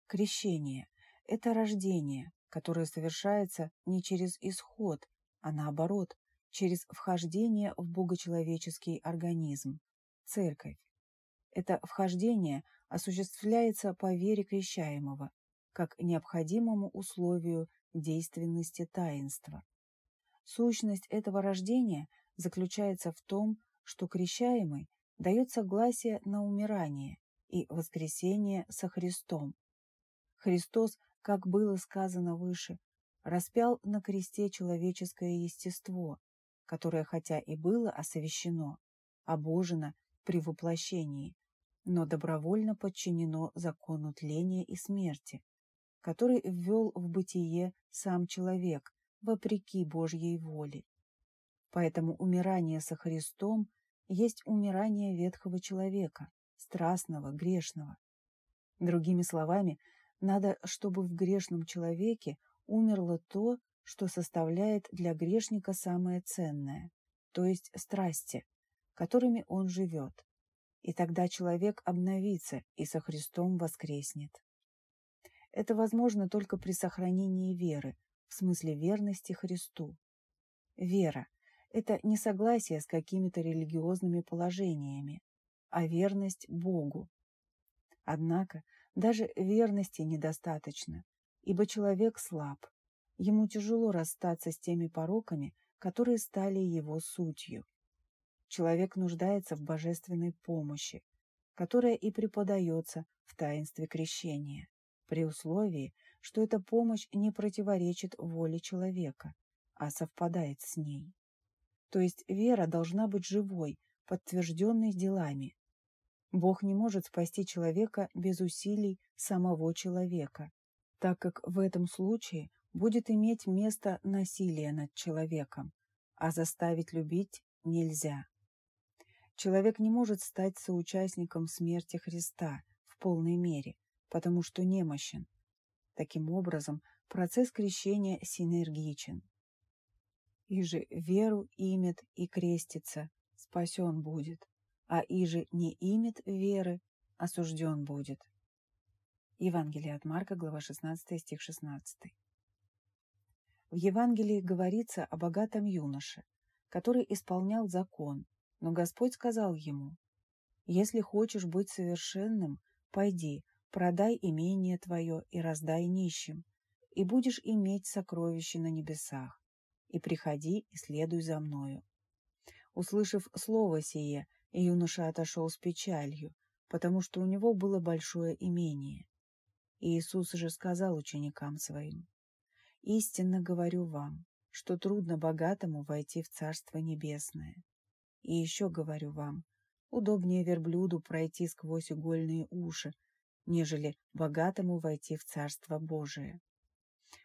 Крещение – это рождение, которое совершается не через исход, а наоборот, через вхождение в богочеловеческий организм, церковь. Это вхождение осуществляется по вере крещаемого, как необходимому условию действенности таинства. Сущность этого рождения заключается в том, что крещаемый дает согласие на умирание и воскресение со Христом. Христос, как было сказано выше, распял на кресте человеческое естество, которое хотя и было освящено, обожено при воплощении, но добровольно подчинено закону тления и смерти, который ввел в бытие сам человек, вопреки Божьей воле. Поэтому умирание со Христом есть умирание ветхого человека, страстного, грешного. Другими словами, надо, чтобы в грешном человеке умерло то, что составляет для грешника самое ценное, то есть страсти, которыми он живет. И тогда человек обновится и со Христом воскреснет. Это возможно только при сохранении веры, в смысле верности Христу. Вера – это не согласие с какими-то религиозными положениями, а верность Богу. Однако даже верности недостаточно, ибо человек слаб, Ему тяжело расстаться с теми пороками, которые стали его сутью. Человек нуждается в божественной помощи, которая и преподается в таинстве крещения, при условии, что эта помощь не противоречит воле человека, а совпадает с ней. То есть вера должна быть живой, подтвержденной делами. Бог не может спасти человека без усилий самого человека, так как в этом случае будет иметь место насилие над человеком, а заставить любить нельзя. Человек не может стать соучастником смерти Христа в полной мере, потому что немощен. Таким образом, процесс крещения синергичен. Иже веру имет и крестится, спасен будет, а иже не имет веры, осужден будет. Евангелие от Марка, глава 16, стих 16. В Евангелии говорится о богатом юноше, который исполнял закон, но Господь сказал ему, «Если хочешь быть совершенным, пойди, продай имение твое и раздай нищим, и будешь иметь сокровища на небесах, и приходи и следуй за мною». Услышав слово сие, юноша отошел с печалью, потому что у него было большое имение. Иисус же сказал ученикам своим, «Истинно говорю вам, что трудно богатому войти в Царство Небесное. И еще говорю вам, удобнее верблюду пройти сквозь угольные уши, нежели богатому войти в Царство Божие.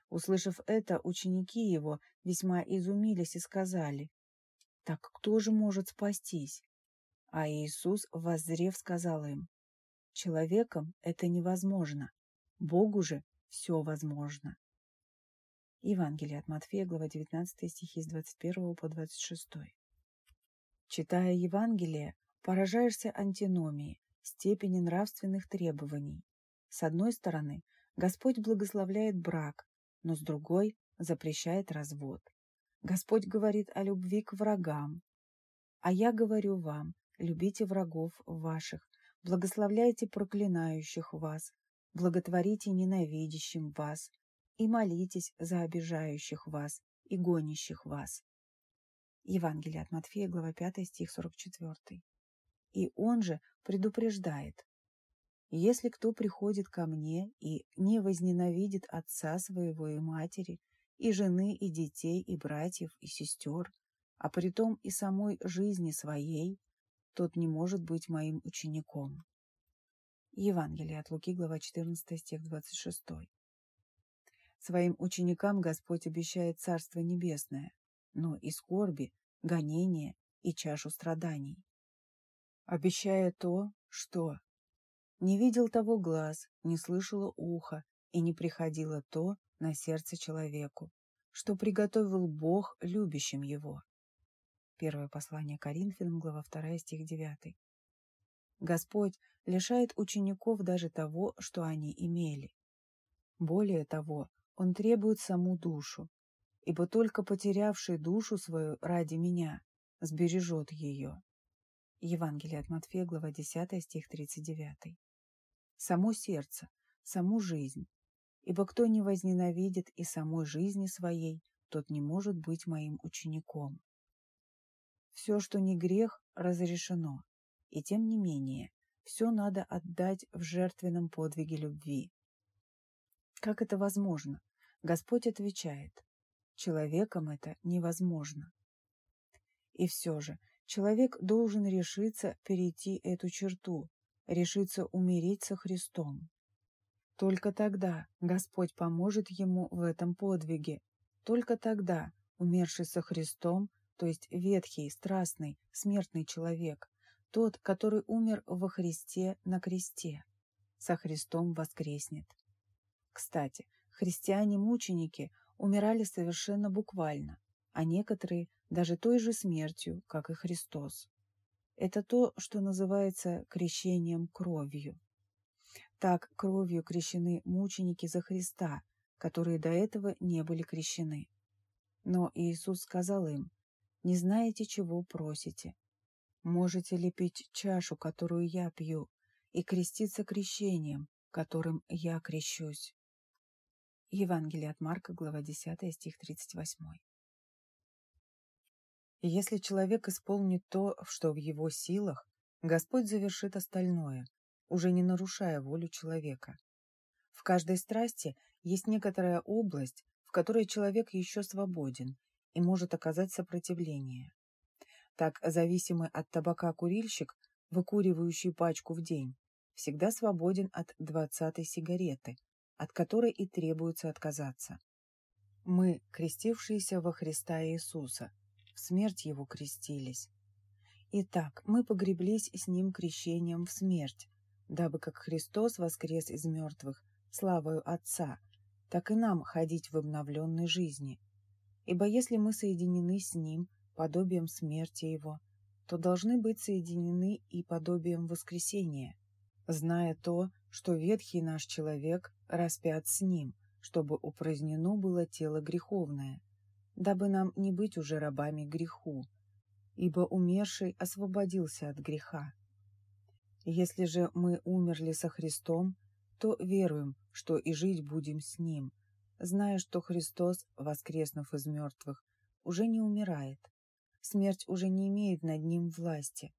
Услышав это, ученики его весьма изумились и сказали, «Так кто же может спастись?» А Иисус, воззрев, сказал им, «Человеком это невозможно, Богу же все возможно». Евангелие от Матфея, глава 19 стихи с 21 по 26. Читая Евангелие, поражаешься антиномии, степени нравственных требований. С одной стороны, Господь благословляет брак, но с другой запрещает развод. Господь говорит о любви к врагам. А я говорю вам, любите врагов ваших, благословляйте проклинающих вас, благотворите ненавидящим вас и молитесь за обижающих вас и гонящих вас. Евангелие от Матфея, глава 5, стих 44. И он же предупреждает. Если кто приходит ко мне и не возненавидит отца своего и матери, и жены, и детей, и братьев, и сестер, а притом и самой жизни своей, тот не может быть моим учеником. Евангелие от Луки, глава 14, стих 26. Своим ученикам Господь обещает Царство Небесное, но и скорби, гонения и чашу страданий. Обещая то, что не видел того глаз, не слышало ухо, и не приходило то на сердце человеку, что приготовил Бог любящим его. Первое послание Коринфянам, глава 2, стих 9. Господь лишает учеников даже того, что они имели. Более того, Он требует саму душу, ибо только потерявший душу свою ради меня сбережет ее. Евангелие от Матфея, глава 10, стих 39 само сердце, саму жизнь. Ибо кто не возненавидит и самой жизни своей, тот не может быть моим учеником. Все, что не грех, разрешено, и тем не менее, все надо отдать в жертвенном подвиге любви. Как это возможно? Господь отвечает, человеком это невозможно. И все же, человек должен решиться перейти эту черту, решится умереть со Христом. Только тогда Господь поможет ему в этом подвиге. Только тогда умерший со Христом, то есть ветхий, страстный, смертный человек, тот, который умер во Христе на кресте, со Христом воскреснет. Кстати, христиане-мученики умирали совершенно буквально, а некоторые даже той же смертью, как и Христос. Это то, что называется крещением кровью. Так кровью крещены мученики за Христа, которые до этого не были крещены. Но Иисус сказал им, «Не знаете, чего просите. Можете ли пить чашу, которую я пью, и креститься крещением, которым я крещусь?» Евангелие от Марка, глава 10, стих 38. И если человек исполнит то, что в его силах, Господь завершит остальное, уже не нарушая волю человека. В каждой страсти есть некоторая область, в которой человек еще свободен и может оказать сопротивление. Так зависимый от табака курильщик, выкуривающий пачку в день, всегда свободен от двадцатой сигареты, от которой и требуется отказаться. Мы, крестившиеся во Христа Иисуса, в смерть его крестились. Итак, мы погреблись с ним крещением в смерть, дабы как Христос воскрес из мертвых, славою Отца, так и нам ходить в обновленной жизни. Ибо если мы соединены с Ним подобием смерти Его, то должны быть соединены и подобием воскресения, зная то, что ветхий наш человек распят с Ним, чтобы упразднено было тело греховное, дабы нам не быть уже рабами греху, ибо умерший освободился от греха. Если же мы умерли со Христом, то веруем, что и жить будем с Ним, зная, что Христос, воскреснув из мертвых, уже не умирает. Смерть уже не имеет над Ним власти.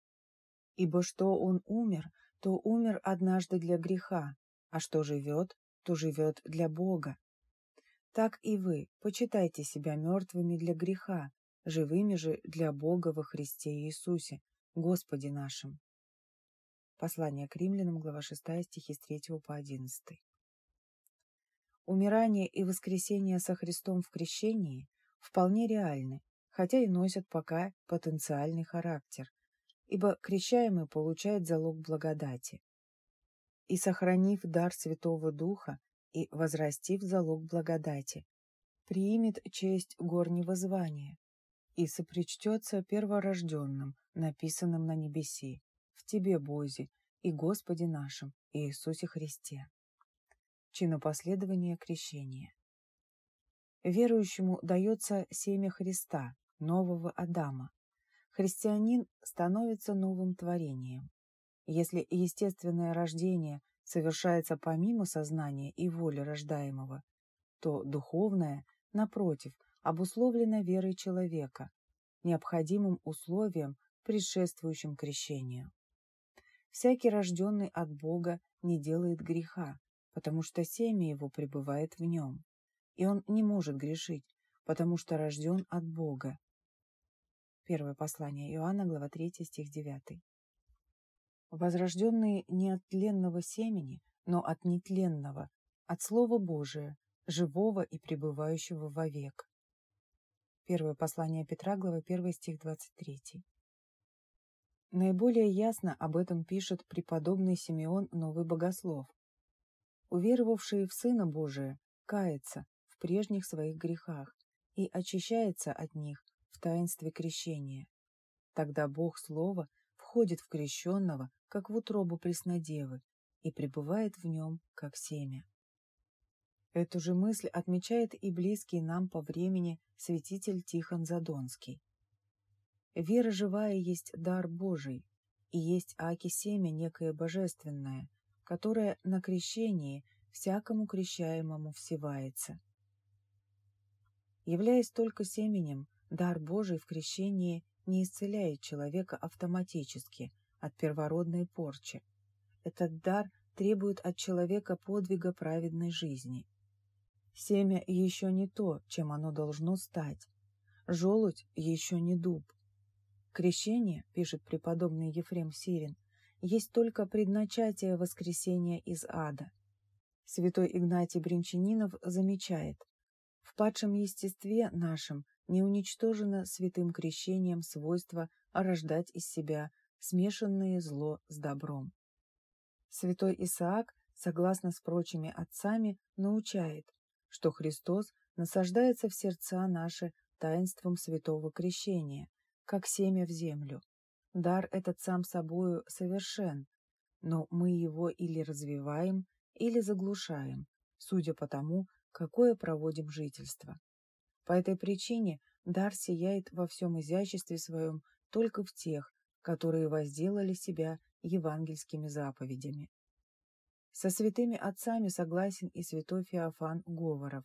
Ибо что Он умер, то умер однажды для греха, а что живет, то живет для Бога. Так и вы почитайте себя мертвыми для греха, живыми же для Бога во Христе Иисусе, Господе нашим. Послание к римлянам, глава 6, стихи с 3 по 11. Умирание и воскресение со Христом в крещении вполне реальны, хотя и носят пока потенциальный характер, ибо крещаемый получает залог благодати. И сохранив дар Святого Духа и возрастив залог благодати, приимет честь горнего звания и сопричтется перворожденным, написанным на небеси, в Тебе, Бозе, и Господе нашем Иисусе Христе. Чинопоследование крещения. Верующему дается семя Христа, нового Адама. Христианин становится новым творением. Если естественное рождение совершается помимо сознания и воли рождаемого, то духовное, напротив, обусловлено верой человека, необходимым условием, предшествующим крещению. Всякий рожденный от Бога не делает греха, потому что семя его пребывает в нем, и он не может грешить, потому что рожден от Бога. Первое послание Иоанна, глава 3, стих 9. Возрожденные не от тленного семени, но от нетленного, от Слова Божия, живого и пребывающего вовек. Первое послание Петра, глава 1, стих 23. Наиболее ясно об этом пишет преподобный Симеон Новый Богослов. Уверовавший в Сына Божия кается в прежних своих грехах и очищается от них в таинстве крещения. Тогда Бог Слова входит в крещенного, как в утробу преснодевы, и пребывает в нем, как семя. Эту же мысль отмечает и близкий нам по времени святитель Тихон Задонский. Вера живая есть дар Божий, и есть аки семя некое божественное, которое на крещении всякому крещаемому всевается. Являясь только семенем, дар Божий в крещении не исцеляет человека автоматически от первородной порчи. Этот дар требует от человека подвига праведной жизни. Семя еще не то, чем оно должно стать. Желудь еще не дуб, Крещение, пишет преподобный Ефрем Сирин, есть только предначатие воскресения из ада. Святой Игнатий Бринчанинов замечает, в падшем естестве нашем не уничтожено святым крещением свойство рождать из себя смешанное зло с добром. Святой Исаак, согласно с прочими отцами, научает, что Христос насаждается в сердца наши таинством святого крещения, как семя в землю. Дар этот сам собою совершен, но мы его или развиваем, или заглушаем, судя по тому, какое проводим жительство. По этой причине дар сияет во всем изяществе своем только в тех, которые возделали себя евангельскими заповедями. Со святыми отцами согласен и святой Феофан Говоров.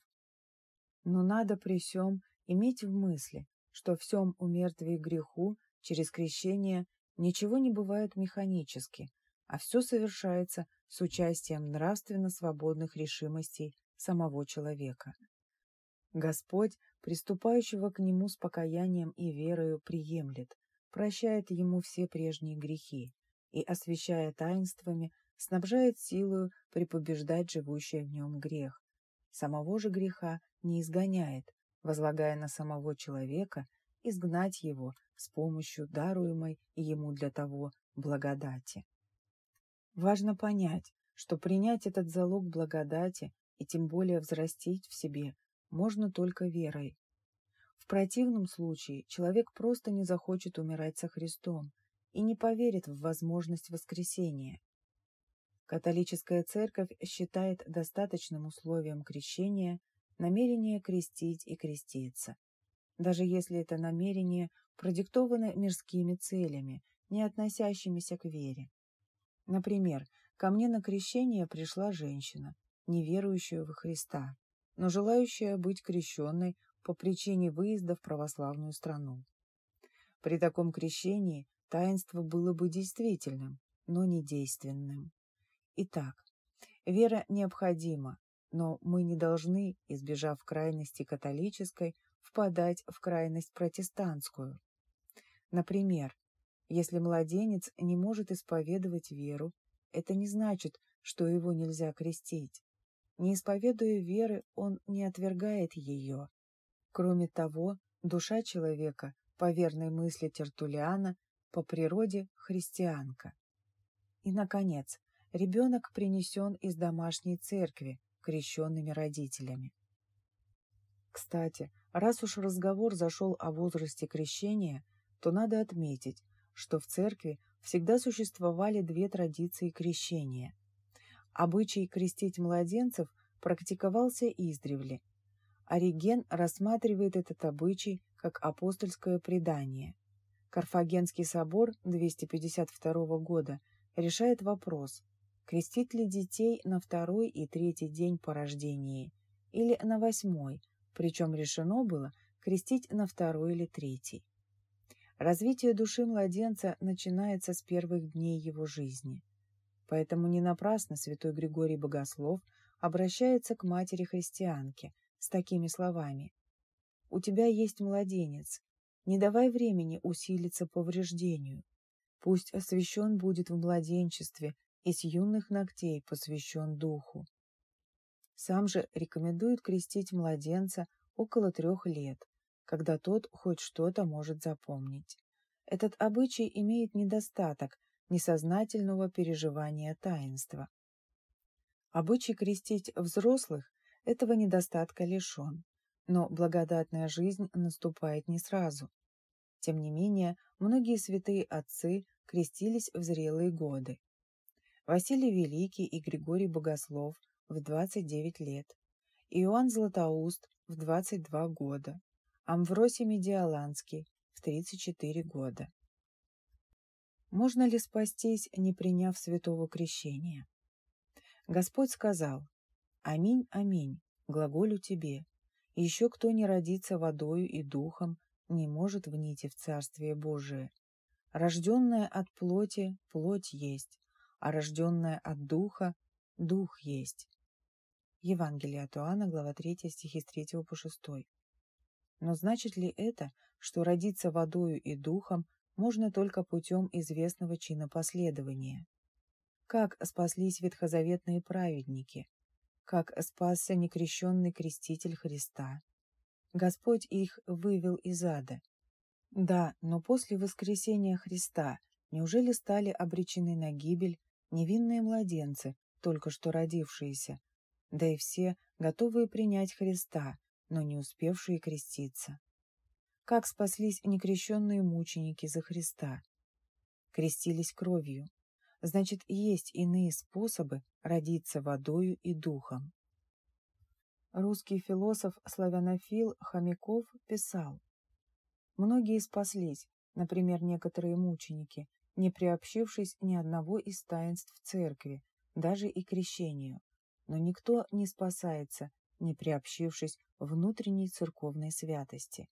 Но надо при сём иметь в мысли, что всем умертвии греху через крещение ничего не бывает механически, а все совершается с участием нравственно свободных решимостей самого человека. Господь, приступающего к Нему с покаянием и верою, приемлет, прощает Ему все прежние грехи и, освящая таинствами, снабжает силою припобеждать живущий в нем грех. Самого же греха не изгоняет, возлагая на самого человека изгнать его с помощью даруемой ему для того благодати. Важно понять, что принять этот залог благодати и тем более взрастить в себе можно только верой. В противном случае человек просто не захочет умирать со Христом и не поверит в возможность воскресения. Католическая церковь считает достаточным условием крещения намерение крестить и креститься, даже если это намерение продиктовано мирскими целями, не относящимися к вере. Например, ко мне на крещение пришла женщина, не верующая во Христа, но желающая быть крещенной по причине выезда в православную страну. При таком крещении таинство было бы действительным, но не действенным. Итак, вера необходима, но мы не должны, избежав крайности католической, впадать в крайность протестантскую. Например, если младенец не может исповедовать веру, это не значит, что его нельзя крестить. Не исповедуя веры, он не отвергает ее. Кроме того, душа человека, по верной мысли Тертулиана, по природе христианка. И, наконец, ребенок принесен из домашней церкви, крещенными родителями. Кстати, раз уж разговор зашел о возрасте крещения, то надо отметить, что в церкви всегда существовали две традиции крещения. Обычай крестить младенцев практиковался издревле. Ориген рассматривает этот обычай как апостольское предание. Карфагенский собор 252 года решает вопрос, крестить ли детей на второй и третий день по рождении или на восьмой, причем решено было крестить на второй или третий. Развитие души младенца начинается с первых дней его жизни. Поэтому не напрасно святой Григорий Богослов обращается к матери-христианке с такими словами «У тебя есть младенец, не давай времени усилиться повреждению. Пусть освящен будет в младенчестве и с юных ногтей посвящен духу». Сам же рекомендует крестить младенца около трех лет, когда тот хоть что-то может запомнить. Этот обычай имеет недостаток несознательного переживания таинства. Обычай крестить взрослых этого недостатка лишен, но благодатная жизнь наступает не сразу. Тем не менее, многие святые отцы крестились в зрелые годы. Василий Великий и Григорий Богослов в 29 лет, Иоанн Златоуст в 22 года, Амвросий Медиаланский в 34 года. Можно ли спастись, не приняв святого крещения? Господь сказал, «Аминь, аминь, глаголю тебе, еще кто не родится водою и духом, не может внить в Царствие Божие. Рожденная от плоти – плоть есть, а рожденная от духа – дух есть». Евангелие от Иоанна, глава 3, стихи с 3 по 6. Но значит ли это, что родиться водою и духом можно только путем известного чина последования? Как спаслись ветхозаветные праведники? Как спасся некрещенный креститель Христа? Господь их вывел из ада. Да, но после воскресения Христа неужели стали обречены на гибель невинные младенцы, только что родившиеся, да и все готовые принять Христа, но не успевшие креститься. Как спаслись некрещенные мученики за Христа? Крестились кровью. Значит, есть иные способы родиться водою и духом. Русский философ-славянофил Хомяков писал, «Многие спаслись, например, некоторые мученики, не приобщившись ни одного из таинств церкви, даже и крещению, но никто не спасается, не приобщившись внутренней церковной святости.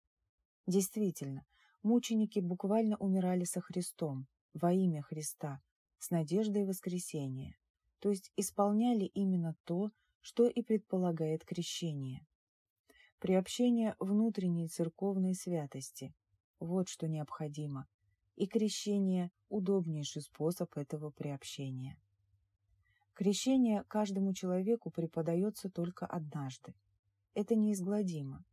Действительно, мученики буквально умирали со Христом, во имя Христа, с надеждой воскресения, то есть исполняли именно то, что и предполагает крещение. Приобщение внутренней церковной святости – вот что необходимо, и крещение – удобнейший способ этого приобщения. Крещение каждому человеку преподается только однажды. Это неизгладимо.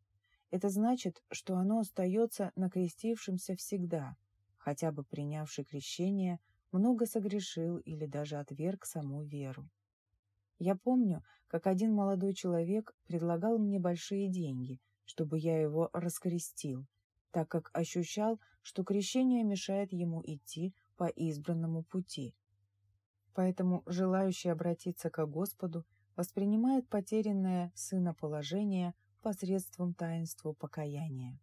Это значит, что оно остается на крестившемся всегда, хотя бы принявший крещение много согрешил или даже отверг саму веру. Я помню, как один молодой человек предлагал мне большие деньги, чтобы я его раскрестил, так как ощущал, что крещение мешает ему идти по избранному пути. Поэтому желающий обратиться к Господу воспринимает потерянное сына положение посредством таинства покаяния.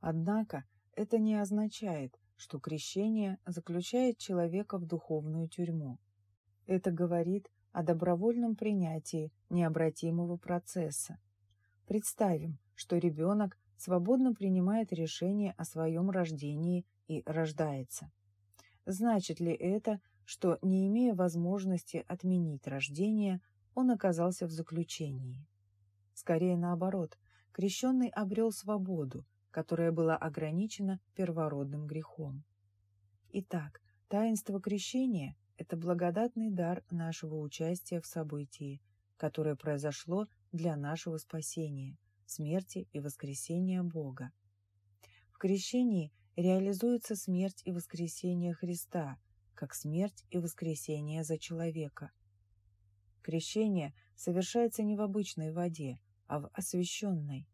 Однако это не означает, что крещение заключает человека в духовную тюрьму. Это говорит о добровольном принятии необратимого процесса. Представим, что ребенок свободно принимает решение о своем рождении и рождается. Значит ли это, что, не имея возможности отменить рождение, он оказался в заключении? Скорее наоборот, крещенный обрел свободу, которая была ограничена первородным грехом. Итак, таинство крещения это благодатный дар нашего участия в событии, которое произошло для нашего спасения, смерти и воскресения Бога. В крещении реализуется смерть и воскресение Христа, как смерть и воскресение за человека. Крещение совершается не в обычной воде, а в освященной.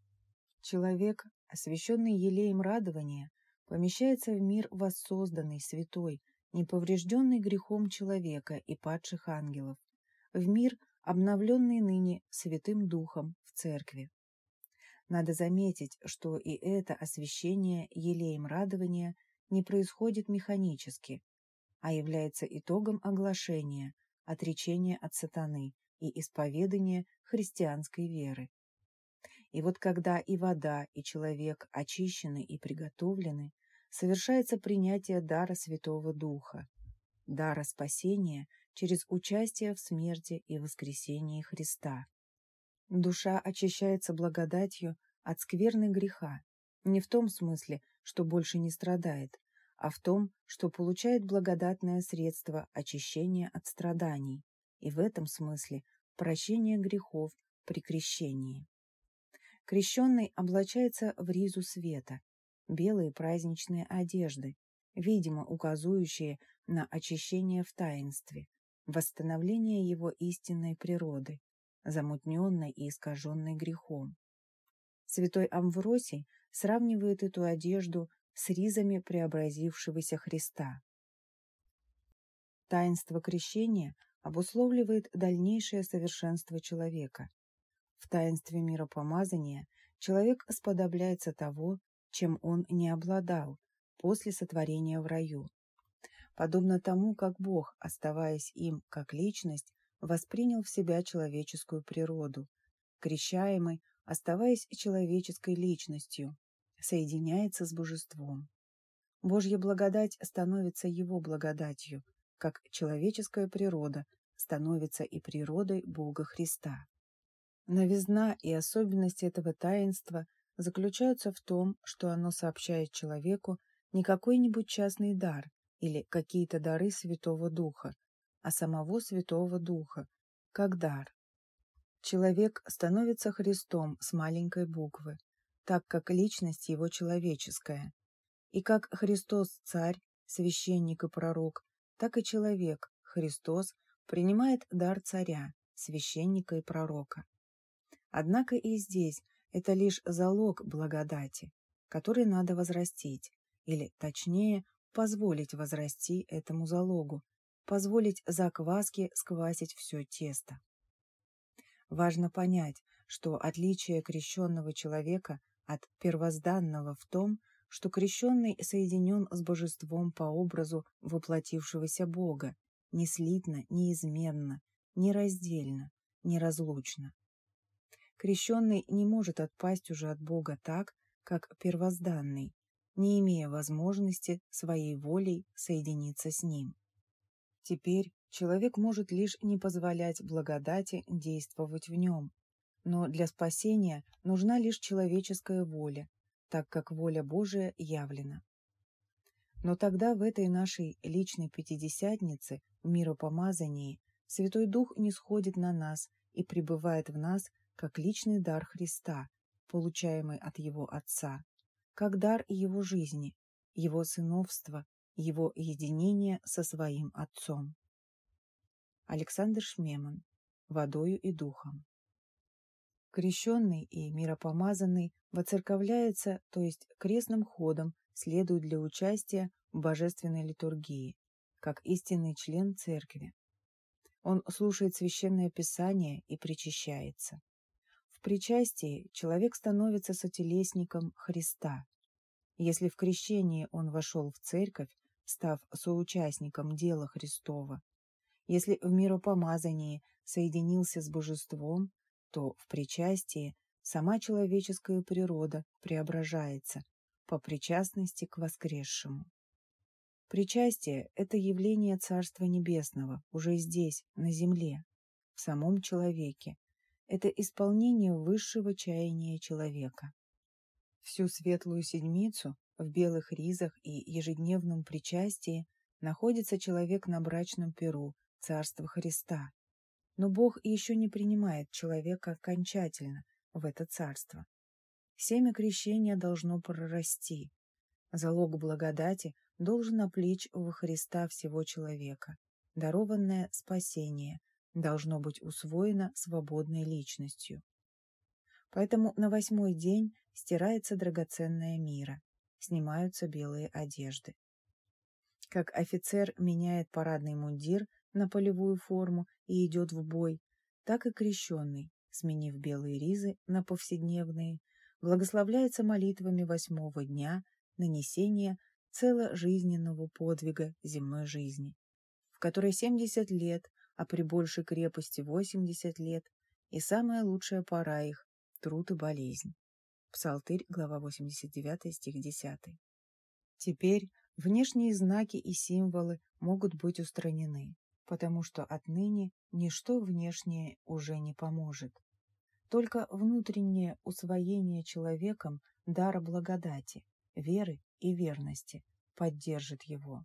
Человек, освященный елеем радования, помещается в мир воссозданный, святой, неповрежденный грехом человека и падших ангелов, в мир, обновленный ныне Святым Духом в Церкви. Надо заметить, что и это освящение елеем радования не происходит механически, а является итогом оглашения, отречения от сатаны и исповедания христианской веры. И вот когда и вода, и человек очищены и приготовлены, совершается принятие дара Святого Духа, дара спасения через участие в смерти и воскресении Христа. Душа очищается благодатью от скверны греха, не в том смысле, что больше не страдает, а в том, что получает благодатное средство очищения от страданий, и в этом смысле прощение грехов при крещении. Крещенный облачается в ризу света, белые праздничные одежды, видимо указующие на очищение в таинстве, восстановление его истинной природы, замутненной и искаженной грехом. Святой Амвросий сравнивает эту одежду с ризами преобразившегося Христа. Таинство крещения обусловливает дальнейшее совершенство человека. В таинстве миропомазания человек сподобляется того, чем он не обладал после сотворения в раю. Подобно тому, как Бог, оставаясь им как личность, воспринял в себя человеческую природу, крещаемый, оставаясь человеческой личностью, соединяется с божеством. Божья благодать становится его благодатью, как человеческая природа становится и природой Бога Христа. Новизна и особенность этого таинства заключаются в том, что оно сообщает человеку не какой-нибудь частный дар или какие-то дары Святого Духа, а самого Святого Духа, как дар. Человек становится Христом с маленькой буквы, так как личность его человеческая. И как Христос царь, священник и пророк, так и человек, Христос, принимает дар царя, священника и пророка. Однако и здесь это лишь залог благодати, который надо возрастить, или, точнее, позволить возрасти этому залогу, позволить закваске сквасить все тесто. Важно понять, что отличие крещенного человека от первозданного в том, что крещенный соединен с божеством по образу воплотившегося Бога, неслитно, неизменно, нераздельно, неразлучно. Крещенный не может отпасть уже от Бога так, как первозданный, не имея возможности своей волей соединиться с Ним. Теперь человек может лишь не позволять благодати действовать в нем, но для спасения нужна лишь человеческая воля, так как воля Божия явлена. Но тогда в этой нашей личной Пятидесятнице, миропомазании, Святой Дух не сходит на нас и пребывает в нас как личный дар Христа, получаемый от Его Отца, как дар Его жизни, Его сыновства, Его единения со Своим Отцом. Александр Шмеман. водою и духом. Крещенный и миропомазанный воцерковляется, то есть крестным ходом следует для участия в божественной литургии, как истинный член церкви. Он слушает священное писание и причащается. В причастии человек становится сотелесником Христа. Если в крещении он вошел в церковь, став соучастником дела Христова, если в миропомазании соединился с божеством, то в причастии сама человеческая природа преображается по причастности к воскресшему. Причастие – это явление Царства Небесного уже здесь, на земле, в самом человеке. Это исполнение высшего чаяния человека. Всю светлую седмицу в белых ризах и ежедневном причастии находится человек на брачном перу Царства Христа. Но Бог еще не принимает человека окончательно в это царство. Семя крещения должно прорасти. Залог благодати должен оплечь во Христа всего человека. Дарованное спасение должно быть усвоено свободной личностью. Поэтому на восьмой день стирается драгоценная мира, снимаются белые одежды. Как офицер меняет парадный мундир на полевую форму и идет в бой, так и крещенный, сменив белые ризы на повседневные, благословляется молитвами восьмого дня нанесения целожизненного подвига земной жизни, в которой 70 лет, а при большей крепости 80 лет, и самая лучшая пора их – труд и болезнь. Псалтырь, глава 89, стих 10. Теперь внешние знаки и символы могут быть устранены, потому что отныне ничто внешнее уже не поможет. Только внутреннее усвоение человеком дара благодати, веры и верности поддержит его.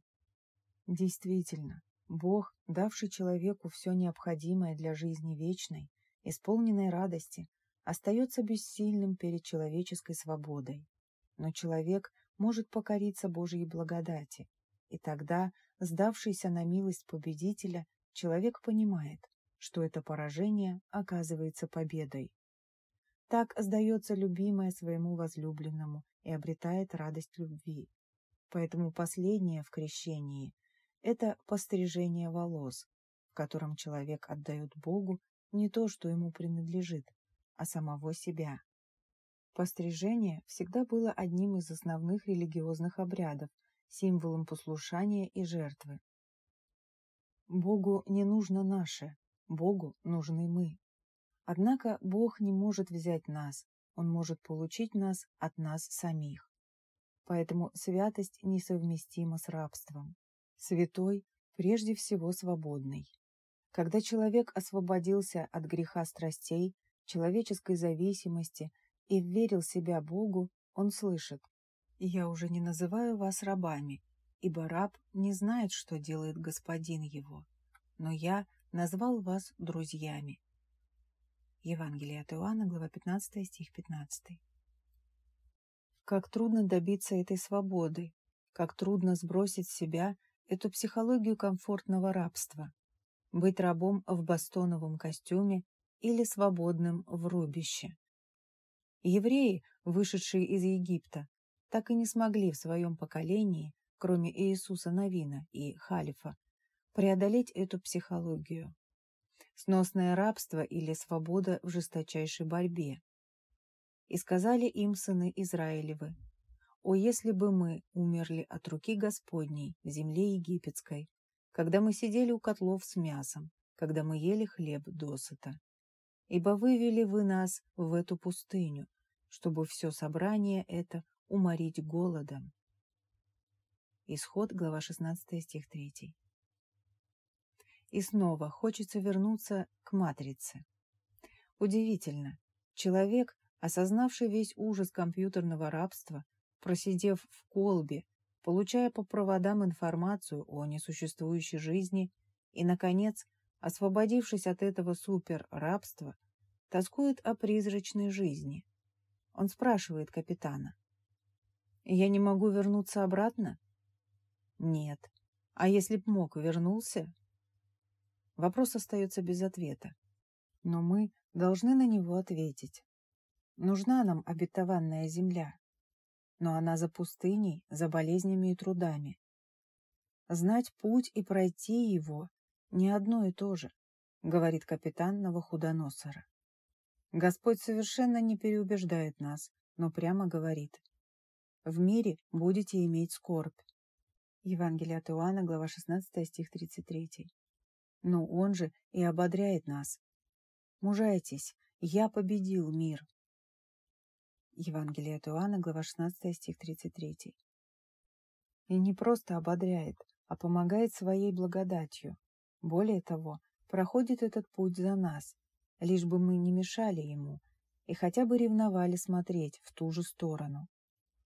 Действительно, Бог, давший человеку все необходимое для жизни вечной, исполненной радости, остается бессильным перед человеческой свободой. Но человек может покориться Божьей благодати, и тогда, сдавшийся на милость победителя, человек понимает, что это поражение оказывается победой. Так сдается любимое своему возлюбленному и обретает радость любви. Поэтому последнее в крещении – это пострижение волос, в котором человек отдает Богу не то, что ему принадлежит, а самого себя. Пострижение всегда было одним из основных религиозных обрядов, символом послушания и жертвы. Богу не нужно наше, Богу нужны мы. Однако Бог не может взять нас, Он может получить нас от нас самих. Поэтому святость несовместима с рабством. Святой прежде всего свободный. Когда человек освободился от греха страстей, человеческой зависимости и верил себя Богу, он слышит «Я уже не называю вас рабами, ибо раб не знает, что делает господин его, но я назвал вас друзьями». Евангелие от Иоанна, глава 15, стих 15. Как трудно добиться этой свободы, как трудно сбросить себя эту психологию комфортного рабства, быть рабом в бастоновом костюме или свободным в рубище. Евреи, вышедшие из Египта, так и не смогли в своем поколении, кроме Иисуса Навина и Халифа, преодолеть эту психологию сносное рабство или свобода в жесточайшей борьбе. И сказали им сыны Израилевы, «О, если бы мы умерли от руки Господней в земле египетской, когда мы сидели у котлов с мясом, когда мы ели хлеб досыта. Ибо вывели вы нас в эту пустыню, чтобы все собрание это уморить голодом». Исход, глава 16, стих 3. И снова хочется вернуться к матрице. Удивительно, человек, осознавший весь ужас компьютерного рабства, просидев в колбе, получая по проводам информацию о несуществующей жизни и, наконец, освободившись от этого супер-рабства, тоскует о призрачной жизни. Он спрашивает капитана. «Я не могу вернуться обратно?» «Нет. А если б мог, вернулся?» Вопрос остается без ответа. Но мы должны на него ответить. Нужна нам обетованная земля, но она за пустыней, за болезнями и трудами. Знать путь и пройти его — не одно и то же, говорит капитан Новохудоносора. Господь совершенно не переубеждает нас, но прямо говорит. В мире будете иметь скорбь. Евангелие от Иоанна, глава 16, стих 33. Но Он же и ободряет нас. Мужайтесь, я победил мир. Евангелие от Иоанна, глава 16, стих 33. И не просто ободряет, а помогает своей благодатью. Более того, проходит этот путь за нас, лишь бы мы не мешали ему и хотя бы ревновали смотреть в ту же сторону.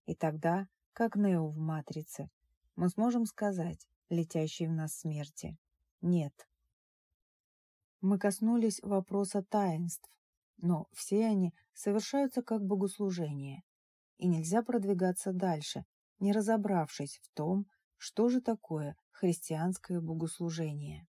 И тогда, как Нео в «Матрице», мы сможем сказать, летящей в нас смерти, «нет». Мы коснулись вопроса таинств, но все они совершаются как богослужение, и нельзя продвигаться дальше, не разобравшись в том, что же такое христианское богослужение.